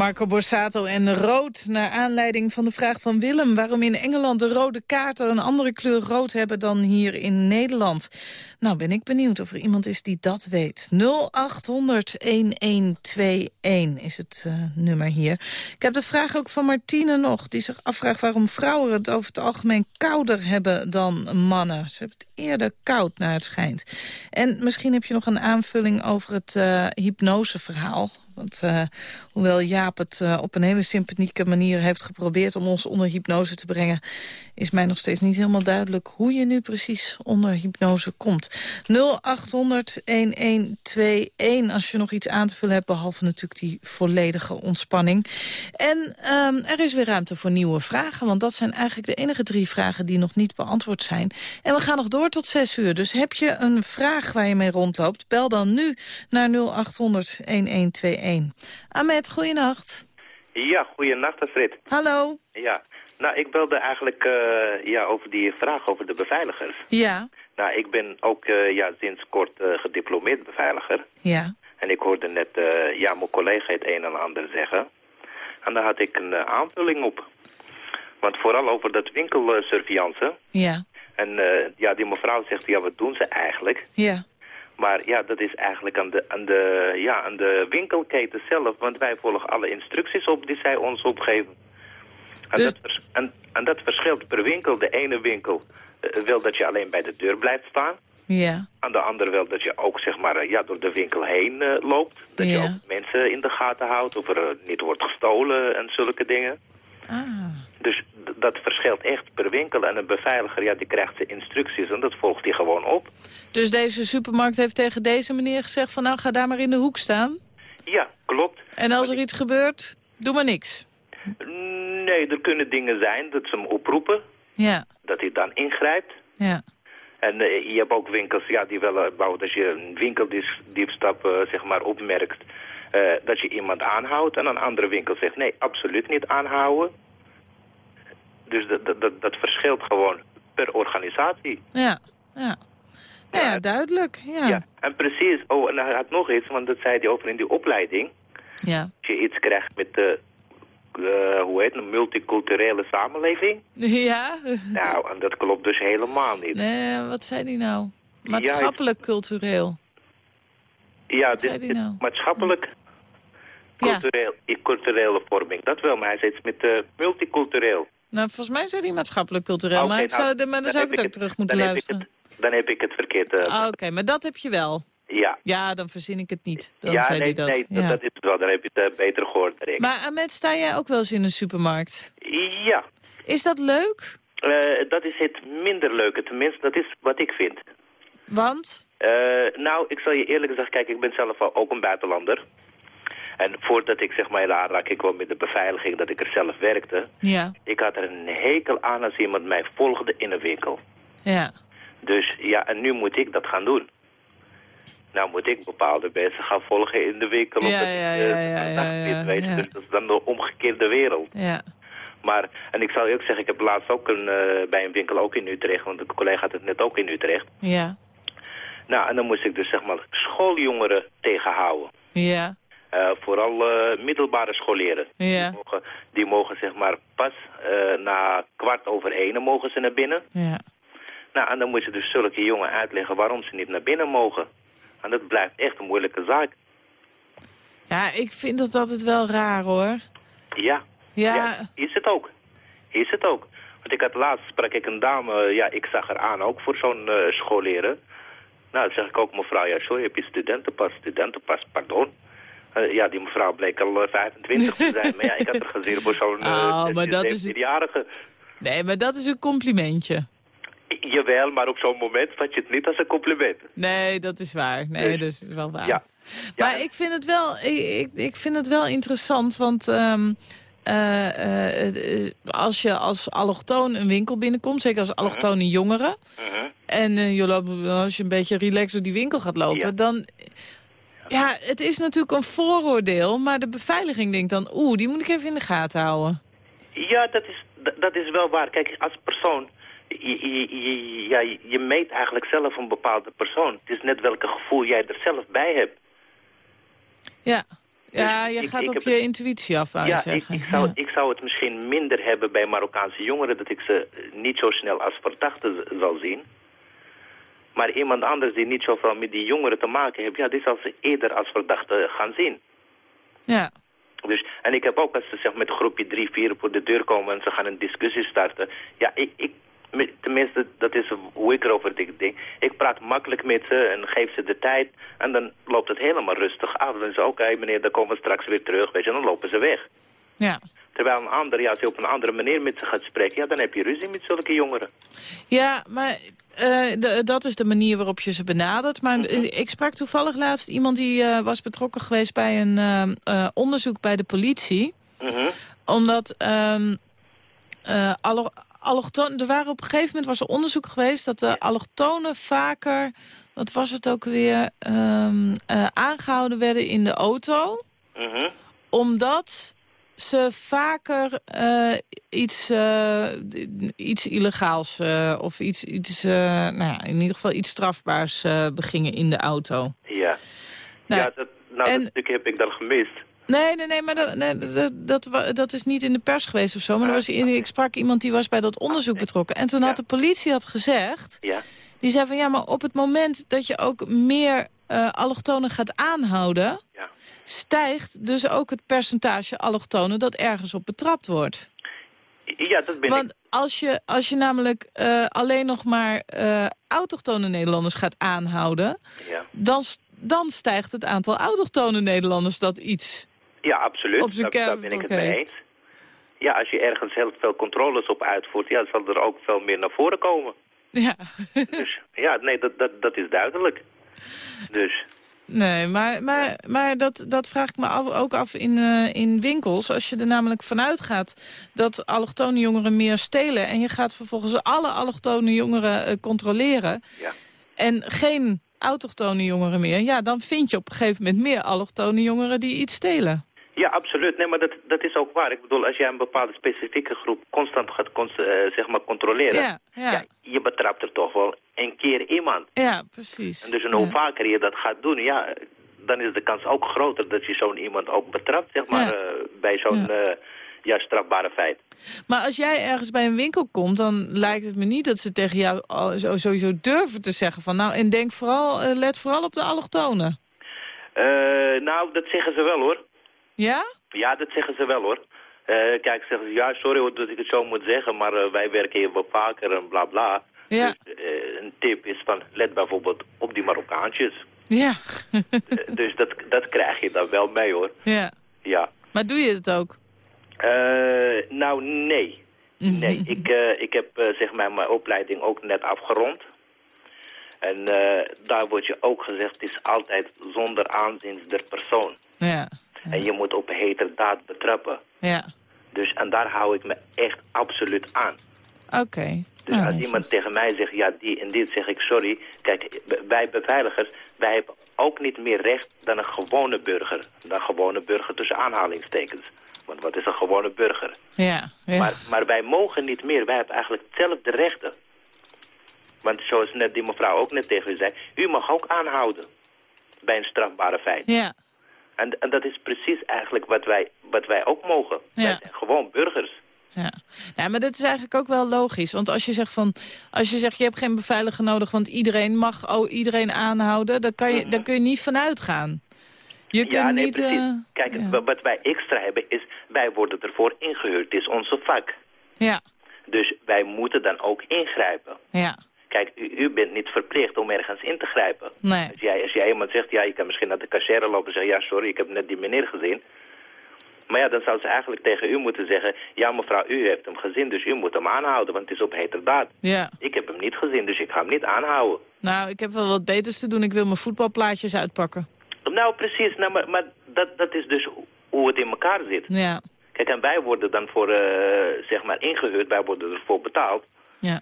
Marco Borsato en rood, naar aanleiding van de vraag van Willem... waarom in Engeland de rode kaarten een andere kleur rood hebben dan hier in Nederland. Nou, ben ik benieuwd of er iemand is die dat weet. 0800-1121 is het eh, nummer hier. Ik heb de vraag ook van Martine nog, die zich afvraagt... waarom vrouwen het over het algemeen kouder hebben dan mannen. Ze hebben het eerder koud, naar het schijnt. En misschien heb je nog een aanvulling over het eh, hypnoseverhaal... Want eh, hoewel Jaap het eh, op een hele sympathieke manier heeft geprobeerd... om ons onder hypnose te brengen... is mij nog steeds niet helemaal duidelijk hoe je nu precies onder hypnose komt. 0800-1121 als je nog iets aan te vullen hebt... behalve natuurlijk die volledige ontspanning. En ehm, er is weer ruimte voor nieuwe vragen... want dat zijn eigenlijk de enige drie vragen die nog niet beantwoord zijn. En we gaan nog door tot zes uur. Dus heb je een vraag waar je mee rondloopt... bel dan nu naar 0800-1121. Ahmed, goeienacht. Ja, goeienacht Astrid. Hallo. Ja, nou ik belde eigenlijk eh, ja, over die vraag over de beveiligers. Ja, Nou, ik ben ook eh, ja, sinds kort eh, gediplomeerd beveiliger. ja, En ik hoorde net ja, mijn collega het een en ander zeggen. En daar had ik een aanvulling op. Want vooral over dat winkelsurveillance. ja, En ja, die mevrouw zegt, ja, wat doen ze eigenlijk? ja. Maar ja, dat is eigenlijk aan de, aan de, ja, aan de winkelketen zelf. Want wij volgen alle instructies op die zij ons opgeven. En, Dus- dat, en, en dat verschilt per winkel. De ene winkel eh, wil dat je alleen bij de deur blijft staan. Ja, Aan de andere wil dat je ook zeg maar, eh, ja, door de winkel heen eh, loopt. Dat je ook mensen in de gaten houdt. Of er eh, niet wordt gestolen en zulke dingen. Ah, Dus dat verschilt echt per winkel. En een beveiliger, ja, die krijgt zijn instructies en dat volgt hij gewoon op. Dus deze supermarkt heeft tegen deze meneer gezegd van nou ga daar maar in de hoek staan. Ja, klopt. En als er iets gebeurt, doe maar niks. Nee, er kunnen dingen zijn dat ze hem oproepen, Ja, dat hij dan ingrijpt. ja, En eh, je hebt ook winkels ja, die willen bouwen dat je een winkeldiefstap eh, zeg maar opmerkt. Eh, dat je iemand aanhoudt en een andere winkel zegt nee, absoluut niet aanhouden. Dus dat, dat, dat, dat verschilt gewoon per organisatie. ja, ja. Nou ja, duidelijk, ja. Ja, en precies. Oh, en hij had nog iets, want dat zei hij over in die opleiding. Ja, Als je iets krijgt met de, eh, hoe heet het, een multiculturele samenleving. ja. Nou, en dat klopt dus helemaal niet. Nee, wat zei die nou? Maatschappelijk, cultureel. Ja, Wat dit nou? maatschappelijk Ja. cultureel, culturele vorming. Dat wel, maar hij zei iets met eh, multicultureel. Nou, volgens mij zei die maatschappelijk, cultureel. Maar ik nou, zou, maar dan, zou ik het ook het- terug moeten heb luisteren. Dan heb ik het verkeerd. eh, Ah, Oké, maar dat heb je wel. Ja, Ja, dan verzin ik het niet. Dan ja zei nee, hij dat. nee dat, ja. dat is het wel. Dan heb je het eh, beter gehoord, denk ik. Maar Ahmed, sta jij ook wel eens in een supermarkt? Ja, Is dat leuk? dat is het minder leuke. Tenminste, dat is wat ik vind. Want? Nou, ik zal je eerlijk zeggen, kijk, ik ben zelf ook een buitenlander. En voordat ik zeg maar in aanraking kwam met de beveiliging, dat ik er zelf werkte... Ja, Ik had er een hekel aan als iemand mij volgde in een winkel. ja. Dus ja, en nu moet ik dat gaan doen. Nou moet ik bepaalde mensen gaan volgen in de winkel. Ja, ja, ik, eh, ja, ja, ja, ja, ja. Dus dat is dan de omgekeerde wereld. Ja, Maar, en ik zal je ook zeggen, ik heb laatst ook een, eh, bij een winkel ook in Utrecht, want een collega had het net ook in Utrecht. ja, Nou, en dan moest ik dus zeg maar schooljongeren tegenhouden. ja, Eh, vooral eh, middelbare scholieren. Ja. Die, mogen, die mogen zeg maar pas eh, na kwart over één mogen ze naar binnen. ja. Nou, en dan moet je dus zulke jongen uitleggen waarom ze niet naar binnen mogen. En dat blijft echt een moeilijke zaak. Ja, ik vind dat altijd wel raar, hoor. Ja. Ja, Is het ook. Is het ook. Want ik had laatst sprak ik een dame, ja, ik zag haar aan ook voor zo'n scholieren. Nou, dan zeg ik ook, mevrouw, ja, sorry, heb je studentenpas? Studentenpas, pardon. Eh, ja, die mevrouw bleek al eh, 25 te zijn. Maar ja, ik had er gezien voor zo'n Oh, uh, maar dat is- 17-jarige. nee, maar dat is een complimentje. Jawel, maar op zo'n moment vat je het niet als een compliment. Nee, dat is waar. Nee, dat is wel waar. Ja. Maar ik vind het wel, ik, ik, vind het wel interessant, want ehm, eh, eh, als je als allochtoon een winkel binnenkomt, zeker als allochtone jongeren, Mhm. en eh, je loopt, als je een beetje relaxed door die winkel gaat lopen, dan... Ja, het is natuurlijk een vooroordeel, maar de beveiliging denkt dan... oeh, die moet ik even in de gaten houden. Ja, dat is, dat- is wel waar. Kijk, als persoon, je, je, je- ja, je meet eigenlijk zelf een bepaalde persoon. Het is net welke gevoel jij er zelf bij hebt. Ja, ja je ik- gaat ik op je intuïtie af, je ja, ik, zeggen. ik, zou, Ja. ik zou het misschien minder hebben bij Marokkaanse jongeren... dat ik ze niet zo snel als verdachte zal zien. Maar iemand anders die niet zoveel met die jongeren te maken heeft... ja, die zal ze eerder als verdachte gaan zien. Ja. Dus, en ik heb ook als ze zeg, met een groepje drie, vier voor de deur komen en ze gaan een discussie starten. Ja, ik, ik, tenminste, dat is hoe ik erover denk-. Ik praat makkelijk met ze en geef ze de tijd. En dan loopt het helemaal rustig af. Dan is ze, oké meneer, dan komen we straks weer terug. Weet je, dan lopen ze weg. Ja. Terwijl een ander, ja, als je op een andere manier met ze gaat spreken, ja, dan heb je ruzie met zulke jongeren. Ja, maar eh, dat is de manier waarop je ze benadert. Maar Mhm. eh, ik sprak toevallig laatst iemand die eh, was betrokken geweest bij een onderzoek bij de politie. Mhm. Omdat allochtonen, er waren op een gegeven moment was er onderzoek geweest dat de allochtonen vaker, wat was het ook weer, ehm, eh, aangehouden werden in de auto. Mhm. Omdat ze vaker eh, iets, eh, iets illegaals eh, of iets, iets nou ja, in ieder geval iets strafbaars begingen in de auto. Ja. Nou, ja, dat, nou, en- dat stuk heb ik dan gemist. Nee, nee, nee, maar dat, nee, dat, dat, wa- dat is niet in de pers geweest of zo. Maar er was, ik sprak iemand die was bij dat onderzoek betrokken. En toen had de politie had gezegd... Ja. Die zei van ja, maar op het moment dat je ook meer allochtonen gaat aanhouden... stijgt dus ook het percentage allochtonen dat ergens op betrapt wordt. Ja, dat ben Want als je, als je namelijk eh, alleen nog maar eh autochtone Nederlanders gaat aanhouden... Ja. Dan, dan stijgt het aantal autochtone Nederlanders dat iets... Ja, absoluut. op zijn daar, daar ben ik het mee eens. Ja, als je ergens heel veel controles op uitvoert, ja, zal er ook veel meer naar voren komen. Ja. Dus ja, nee, dat, dat, dat is duidelijk. Dus, Nee, maar, maar, maar dat, dat vraag ik me af, ook af in, eh, in winkels. Als je er namelijk vanuit gaat dat allochtone jongeren meer stelen... en je gaat vervolgens alle allochtone jongeren eh, controleren... Ja. en geen autochtone jongeren meer... ja, dan vind je op een gegeven moment meer allochtone jongeren die iets stelen. Ja, absoluut. Nee, maar dat, dat is ook waar. Ik bedoel, als jij een bepaalde specifieke groep constant gaat eh, zeg maar controleren... Ja, ja. je betrapt er toch wel een keer iemand. Ja, precies. En dus en hoe vaker je dat gaat doen, ja, dan is de kans ook groter dat je zo'n iemand ook betrapt, zeg maar, eh, bij zo'n ja. ja, strafbare feit. Maar als jij ergens bij een winkel komt, dan lijkt het me niet dat ze tegen jou sowieso durven te zeggen van... nou, en denk vooral, let vooral op de allochtonen. Nou, dat zeggen ze wel hoor. Ja? Ja, dat zeggen ze wel hoor. Eh, kijk, zeggen ze, ja, sorry hoor dat ik het zo moet zeggen, maar eh, wij werken hier wat vaker en bla bla. Ja. Dus eh, een tip is van, let bijvoorbeeld op die Marokkaantjes. Ja. Dus dat, dat krijg je dan wel mee hoor. ja. Ja. Maar doe je het ook? Nou, nee. Nee, ik, ik heb zeg maar mijn opleiding ook net afgerond. En daar wordt je ook gezegd, het is altijd zonder aanzien der persoon. Ja. En je moet op heterdaad betrappen. Ja. Dus, en daar hou ik me echt absoluut aan. Oké. Dus Nou, als iemand tegen mij zegt, ja, die en dit, zeg ik sorry. Kijk, wij beveiligers, wij hebben ook niet meer recht dan een gewone burger. Dan een gewone burger tussen aanhalingstekens. Want wat is een gewone burger? Ja. ja. Maar, maar wij mogen niet meer. Wij hebben eigenlijk hetzelfde rechten. Want zoals net die mevrouw ook net tegen u zei, u mag ook aanhouden bij een strafbare feit. Ja. En, en dat is precies eigenlijk wat wij, wat wij ook mogen. Ja. Wij zijn gewoon burgers. Ja. ja, maar dat is eigenlijk ook wel logisch. Want als je zegt van, als je zegt je hebt geen beveiliger nodig, want iedereen mag oh, iedereen aanhouden, dan kan je, daar kun je niet van uitgaan. Je kunt Mhm. ja, nee, niet. precies. eh, Kijk, wa- wat wij extra hebben is, wij worden ervoor ingehuurd. Het is onze vak. ja, Dus wij moeten dan ook ingrijpen. ja, Kijk, u, u bent niet verplicht om ergens in te grijpen. nee. Als jij, als jij iemand zegt, ja, je kan misschien naar de cashier lopen en zeggen, ja, sorry, ik heb net die meneer gezien. Maar ja, dan zou ze eigenlijk tegen u moeten zeggen... ja mevrouw, u heeft hem gezien, dus u moet hem aanhouden, want het is op heterdaad. Ja. Ik heb hem niet gezien, dus ik ga hem niet aanhouden. Nou, ik heb wel wat beters te doen. Ik wil mijn voetbalplaatjes uitpakken. Nou, precies, nou, maar, maar dat, dat is dus hoe het in elkaar zit. Ja. Kijk, en wij worden dan voor, eh, zeg maar, ingehuurd, wij worden ervoor betaald. Ja.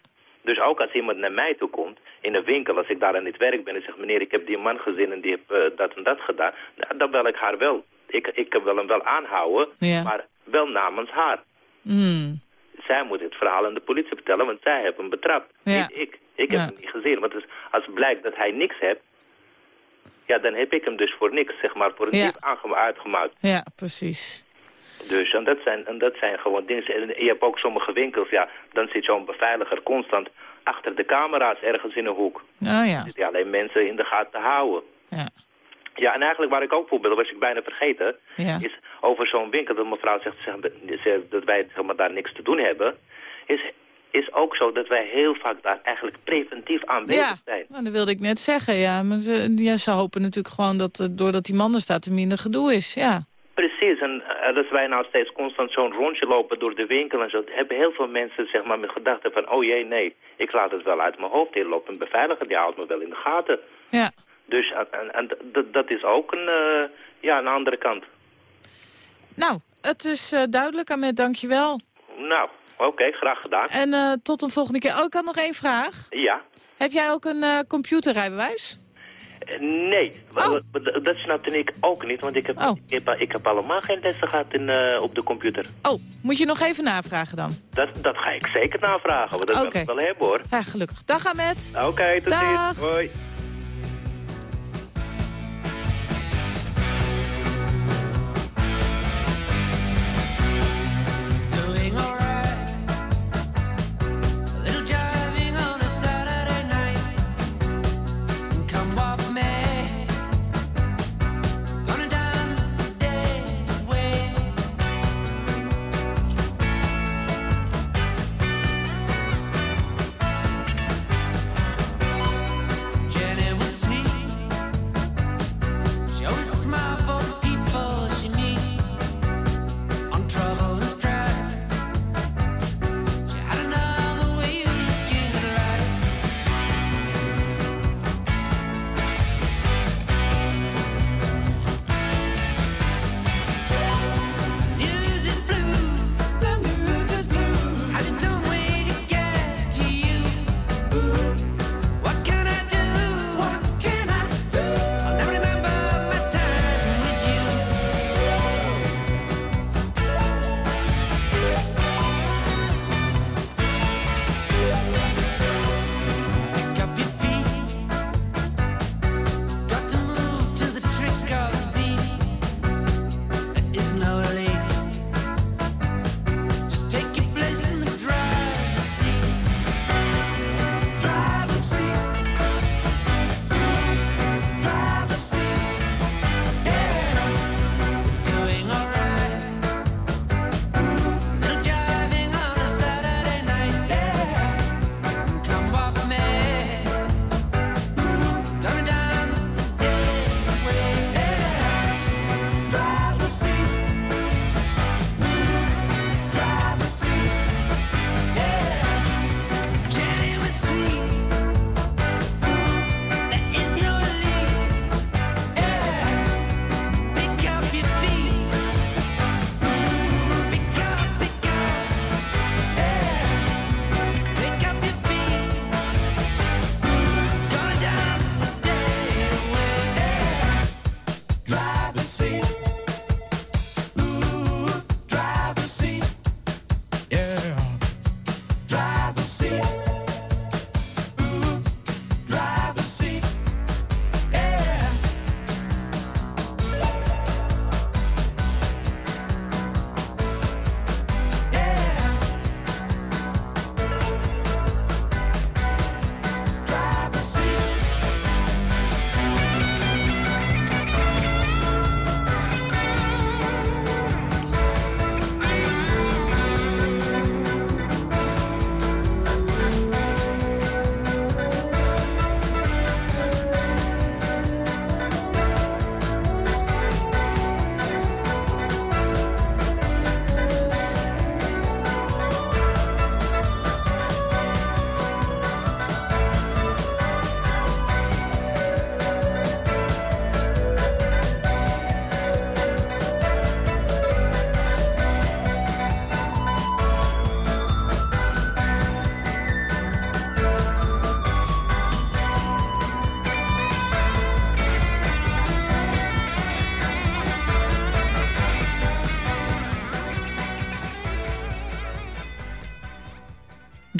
Dus ook als iemand naar mij toe komt, in een winkel, als ik daar aan het werk ben en zeg, meneer, ik heb die man gezien en die heeft eh, dat en dat gedaan, nou, dan bel ik haar wel. Ik, ik wil hem wel aanhouden, Ja. maar wel namens haar. Mm. Zij moet het verhaal aan de politie vertellen, want zij heeft hem betrapt. Ja. Niet ik. Ik heb Ja. hem niet gezien. Want als blijkt dat hij niks heeft, ja, dan heb ik hem dus voor niks, zeg maar, voor een aange- uitgemaakt. Ja, precies. Dus, en dat zijn, en dat zijn gewoon dingen. En je hebt ook sommige winkels, ja, dan zit zo'n beveiliger constant achter de camera's ergens in een hoek. Oh ja. Zit hij alleen mensen in de gaten te houden. Ja. Ja, en eigenlijk waar ik ook voor wil, was ik bijna vergeten, Ja. is over zo'n winkel, dat mevrouw zegt, zeg, ze- dat wij zeg maar, daar niks te doen hebben, is, is ook zo dat wij heel vaak daar eigenlijk preventief aanwezig Ja, zijn. nou, dat wilde ik net zeggen. Ja, maar ze, ja, ze hopen natuurlijk gewoon dat eh, doordat die man er staat er minder gedoe is. Ja. Precies, en eh, als wij nou steeds constant zo'n rondje lopen door de winkel en zo, hebben heel veel mensen zeg maar met gedachten van, oh jee, nee, ik laat het wel uit mijn hoofd in lopen. Een beveiliger die houdt me wel in de gaten. Ja. Dus en, en, en dat is ook een, eh, ja, een andere kant. Nou, het is eh, duidelijk, Ahmed, dankjewel. Nou, oké, graag gedaan. En eh, tot een volgende keer. Oh, ik had nog één vraag. Ja. Heb jij ook een eh, computerrijbewijs? Nee, w- dat snapte ik ook niet, want ik heb, Oh. ik heb, ik heb allemaal geen lessen gehad in, eh, op de computer. Oh, moet je nog even navragen dan? Dat, dat ga ik zeker navragen, want dat wil Oké. ik wel hebben hoor. Ja, gelukkig. Dag, Ahmed. Oké, tot ziens. Hoi.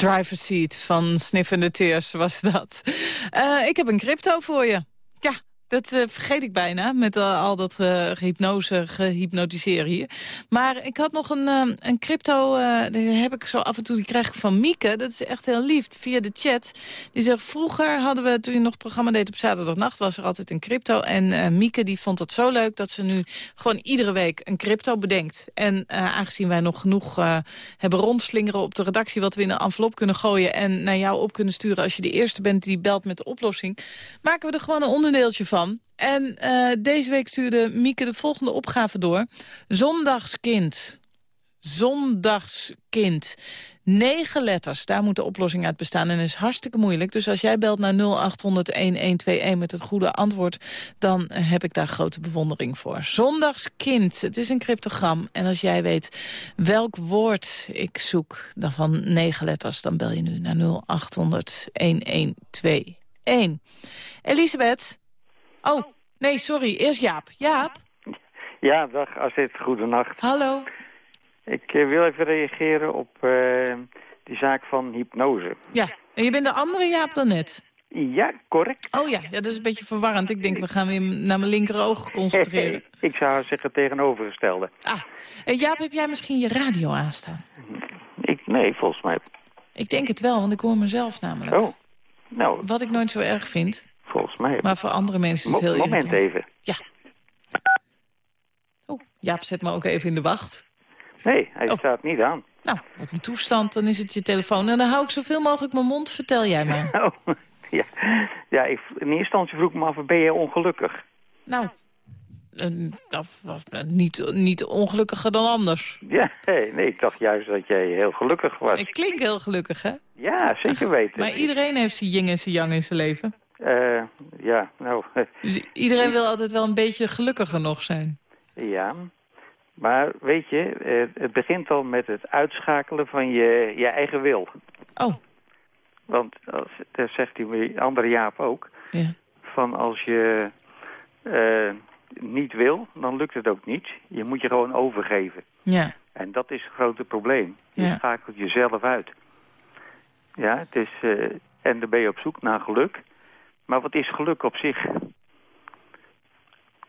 Driver Seat van Sniff and the Tears was dat. Eh, ik heb een crypto voor je. Ja, dat eh, vergeet ik bijna met eh, al dat uh, hypnose, gehypnotiseren hier. Maar ik had nog een, uh, een crypto, die heb ik zo af en toe, die krijg ik van Mieke. Dat is echt heel lief, via de chat. Die zegt, vroeger hadden we, toen je nog programma deed op zaterdagnacht, was er altijd een crypto. En Mieke die vond dat zo leuk dat ze nu gewoon iedere week een crypto bedenkt. En aangezien wij nog genoeg hebben rondslingeren op de redactie, wat we in een envelop kunnen gooien en naar jou op kunnen sturen als je de eerste bent die belt met de oplossing, maken we er gewoon een onderdeeltje van. En uh, deze week stuurde Mieke de volgende opgave door. Zondagskind. Zondagskind. Negen letters, daar moet de oplossing uit bestaan. En is hartstikke moeilijk. Dus als jij belt naar 0800-1121 met het goede antwoord... dan heb ik daar grote bewondering voor. Zondagskind, het is een cryptogram. En als jij weet welk woord ik zoek dan van negen letters... dan bel je nu naar 0800-1121. Elisabeth... Oh, nee, sorry. Eerst Jaap. Jaap? Ja, dag Astrid. Goedenacht. Hallo. Ik uh, wil even reageren op uh, die zaak van hypnose. Ja, en je bent de andere Jaap dan net? Ja, correct. Oh ja, ja dat is een beetje verwarrend. Ik denk, we gaan weer naar mijn linkeroog concentreren. ik zou zeggen tegenovergestelde. Ah, uh, Jaap, heb jij misschien je radio aanstaan? Ik, nee, volgens mij. Ik denk het wel, want ik hoor mezelf namelijk. Oh, nou. Wat ik nooit zo erg vind. Volgens mij. Maar voor andere mensen is het heel Mo moment irritant. even. Ja. Oh, Jaap, zet me ook even in de wacht. Nee, hij staat niet aan. Nou, wat een toestand, dan is het je telefoon. En dan hou ik zoveel mogelijk mijn mond, vertel jij maar. Oh, ja, ja ik, in eerste instantie vroeg ik me af, ben je ongelukkig? Nou, uh, uh, niet, niet ongelukkiger dan anders. Ja, nee, nee, ik dacht juist dat jij heel gelukkig was. Ik klink heel gelukkig, hè? Ja, zeker weten. Maar iedereen heeft zijn yin en zijn yang in zijn leven. Uh, ja, nou... Dus iedereen wil altijd wel een beetje gelukkiger nog zijn. Ja, maar weet je, het begint al met het uitschakelen van je, je eigen wil. Oh. Want, dat zegt die andere Jaap ook, ja. van als je uh, niet wil, dan lukt het ook niet. Je moet je gewoon overgeven. Ja. En dat is het grote probleem. Je Ja. schakelt jezelf uit. Ja, het is... Uh, en dan ben je op zoek naar geluk. Maar wat is geluk op zich?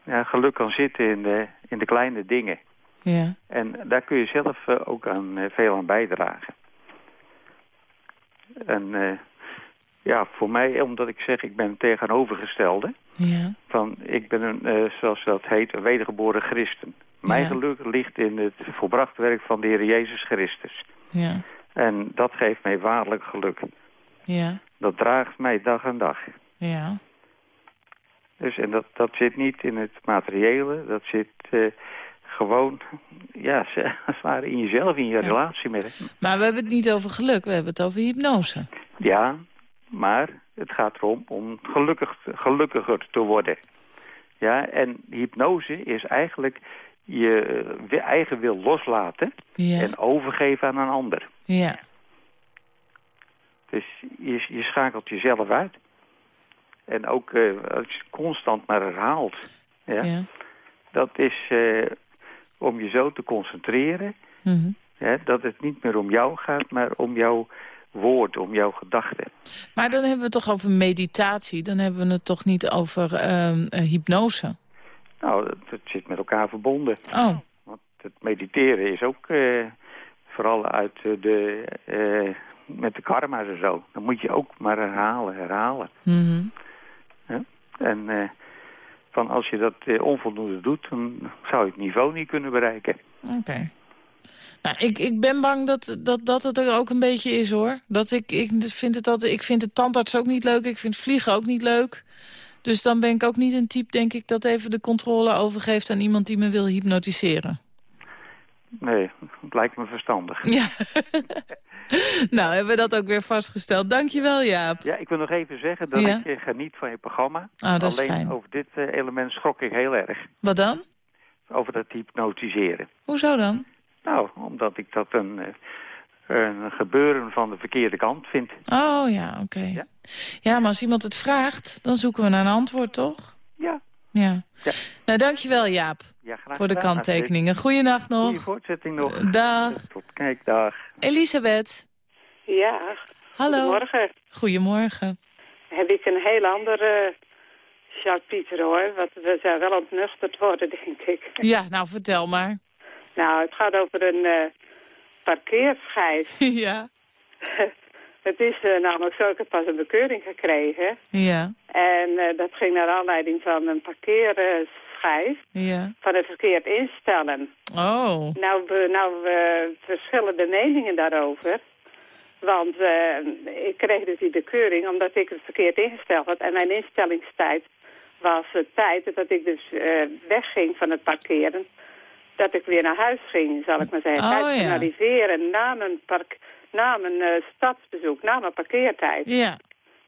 Ja, geluk kan zitten in de, in de kleine dingen. Ja. En daar kun je zelf uh, ook aan, uh, veel aan bijdragen. En uh, ja, voor mij, omdat ik zeg, ik ben tegenovergestelde. Ja. Van, ik ben een, zoals dat heet, een wedergeboren christen. Mijn Ja. geluk ligt in het volbracht werk van de Heer Jezus Christus. Ja. En dat geeft mij waarlijk geluk. Ja. Dat draagt mij dag aan dag. Ja. Dus, en dat, dat zit niet in het materiële, dat zit uh, gewoon, ja, als het ware in jezelf, in je Ja. relatie met hem. Maar we hebben het niet over geluk, we hebben het over hypnose. Ja, maar het gaat erom om gelukkig, gelukkiger te worden. Ja, en hypnose is eigenlijk je uh, eigen wil loslaten Ja. en overgeven aan een ander. Ja. Dus je, je schakelt jezelf uit. En ook uh, als je constant maar herhaalt. Ja, Ja. Dat is uh, om je zo te concentreren. Mhm. Ja, dat het niet meer om jou gaat, maar om jouw woord, om jouw gedachten. Maar dan hebben we het toch over meditatie. Dan hebben we het toch niet over ehm, eh, hypnose. Nou, dat, dat zit met elkaar verbonden. Oh, Want het mediteren is ook eh, vooral uit eh, de... eh, met de karma's en zo. Dan moet je ook maar herhalen, herhalen. mhm. En eh, van als je dat eh, onvoldoende doet, dan zou je het niveau niet kunnen bereiken. oké. Nou, ik, ik ben bang dat, dat, dat het er ook een beetje is, hoor. Dat ik, ik, vind het dat, ik vind de tandarts ook niet leuk. Ik vind vliegen ook niet leuk. Dus dan ben ik ook niet een type, denk ik, dat even de controle overgeeft aan iemand die me wil hypnotiseren. Nee, het lijkt me verstandig. Ja. nou, hebben we dat ook weer vastgesteld. Dankjewel, Jaap. Ja, ik wil nog even zeggen dat Ja. ik eh, geniet van je programma. Ah, dat is Alleen fijn. over dit eh, element schrok ik heel erg. Wat dan? Over dat hypnotiseren. Hoezo dan? Nou, omdat ik dat een, eh, een gebeuren van de verkeerde kant vind. Oh ja, oké. Ja. Ja. maar als iemand het vraagt, dan zoeken we naar een antwoord, toch? Ja. Ja. Ja. Nou, dankjewel Jaap Ja, graag voor de kanttekeningen. Goeienacht Goeie nog. voortzetting nog. Dag. Tot kijk, dag. Elisabeth. Ja. Hallo. Goedemorgen. Goedemorgen. Heb ik een heel andere Jacques Pieter hoor. Want we zijn wel ontnuchterd worden, denk ik. Ja, nou vertel maar. Nou, het gaat over een eh, parkeerschijf. ja. het is eh, namelijk zo, ik heb pas een bekeuring gekregen. Ja. En eh, dat ging naar aanleiding van een parkeerschijf Ja. van het verkeerd instellen. Oh. Nou, we, nou verschillen de meningen daarover. Want eh, ik kreeg dus die bekeuring omdat ik het verkeerd ingesteld had. En mijn instellingstijd was de tijd dat ik dus wegging van het parkeren. Dat ik weer naar huis ging, zal ik maar zeggen. Oh, ja. arriveren na mijn, park, na mijn eh, stadsbezoek, na mijn parkeertijd. Ja.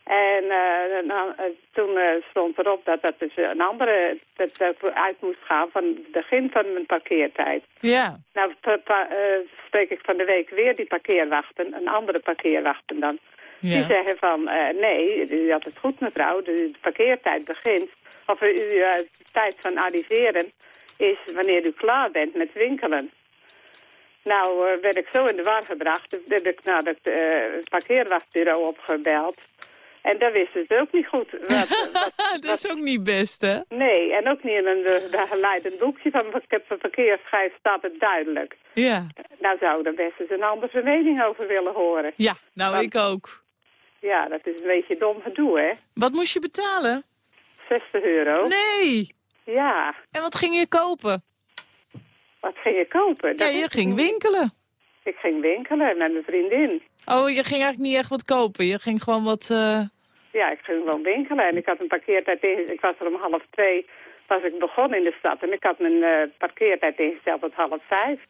En eh, nou, eh, toen stond erop dat dat dus een andere, dat dat uit moest gaan van het begin van mijn parkeertijd. Ja. Nou pa- pa- spreek ik van de week weer die parkeerwachten, een andere parkeerwachten dan. Die Ja. zeggen van, eh, nee, u had het goed mevrouw, de, de parkeertijd begint, of uw tijd van arriveren is wanneer u klaar bent met winkelen. Nou, eh, werd ik zo in de war gebracht, toen heb ik naar het eh, parkeerwachtbureau opgebeld. En daar wisten ze ook niet goed. Wat, wat, dat is ook niet best, hè? nee, en ook niet in een eh, begeleidend boekje van ik heb een verkeersschijf staat het duidelijk. Ja. Nou zou er best eens een andere mening over willen horen. Ja, nou Want- ik ook. Ja, dat is een beetje dom gedoe, hè? Wat moest je betalen? 60 euro. Nee. Ja. En wat ging je kopen? Wat ging je kopen? Ja, je ging winkelen. Ik ging winkelen met mijn vriendin. Oh, je ging eigenlijk niet echt wat kopen. Je ging gewoon wat... eh, Ja, ik ging gewoon winkelen. En ik had een parkeertijd in... Ik was er om half twee, was ik begonnen in de stad. En ik had mijn eh, parkeertijd ingesteld tot half vijf.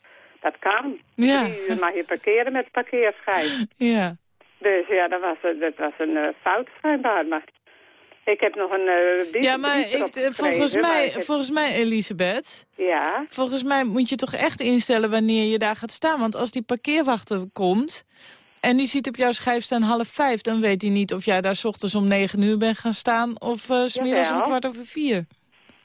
Dat kan. Ja. Drie uur mag je parkeren met parkeerschijf. Ja. Dus ja, dat was, een- dat was een eh, fout schijnbaar. Maar ik heb nog een uh, Ja, maar ik, eh, volgens, maar mij, heb- volgens mij, Elisabeth... Ja, Volgens mij moet je toch echt instellen wanneer je daar gaat staan. Want als die parkeerwachter komt en die ziet op jouw schijf staan half vijf... dan weet hij niet of jij daar 's ochtends om negen uur bent gaan staan... of eh, 's smiddags om kwart over vier.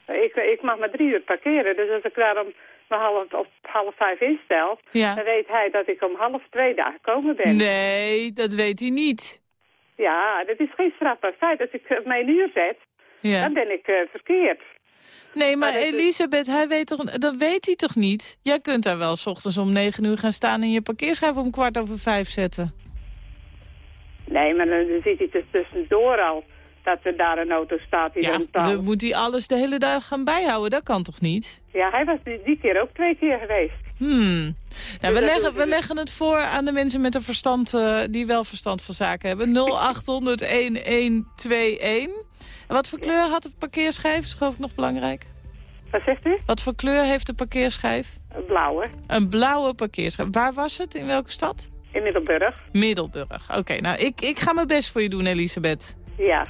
ik, ik mag maar drie uur parkeren. Dus als ik daar om maar half, op half vijf instel... Ja. dan weet hij dat ik om half twee daar gekomen ben. Nee, dat weet hij niet. Ja, dat is geen strafbaar feit. Als ik mijn uur zet, Ja. dan ben ik eh, verkeerd. Nee, maar Maar dat is- Elisabeth, hij weet toch, dat weet hij toch niet? Jij kunt daar wel 's ochtends om negen uur gaan staan... en je parkeerschijf om kwart over vijf zetten. Nee, maar dan ziet hij dus tussendoor al dat er daar een auto staat die Ja, dan moet hij alles de hele dag gaan bijhouden. Dat kan toch niet? Ja, hij was die, die keer ook twee keer geweest. Hmm. Nou, we, dat leggen, we leggen het voor aan de mensen met een verstand, eh, die wel verstand van zaken hebben. 0800-1121. En wat voor kleur had de parkeerschijf? Is geloof ik nog belangrijk. Wat zegt u? Wat voor kleur heeft de parkeerschijf? Een blauwe. Een blauwe parkeerschijf. Waar was het? In welke stad? In Middelburg. Middelburg. Oké, nou, ik, ik ga mijn best voor je doen, Elisabeth. Ja.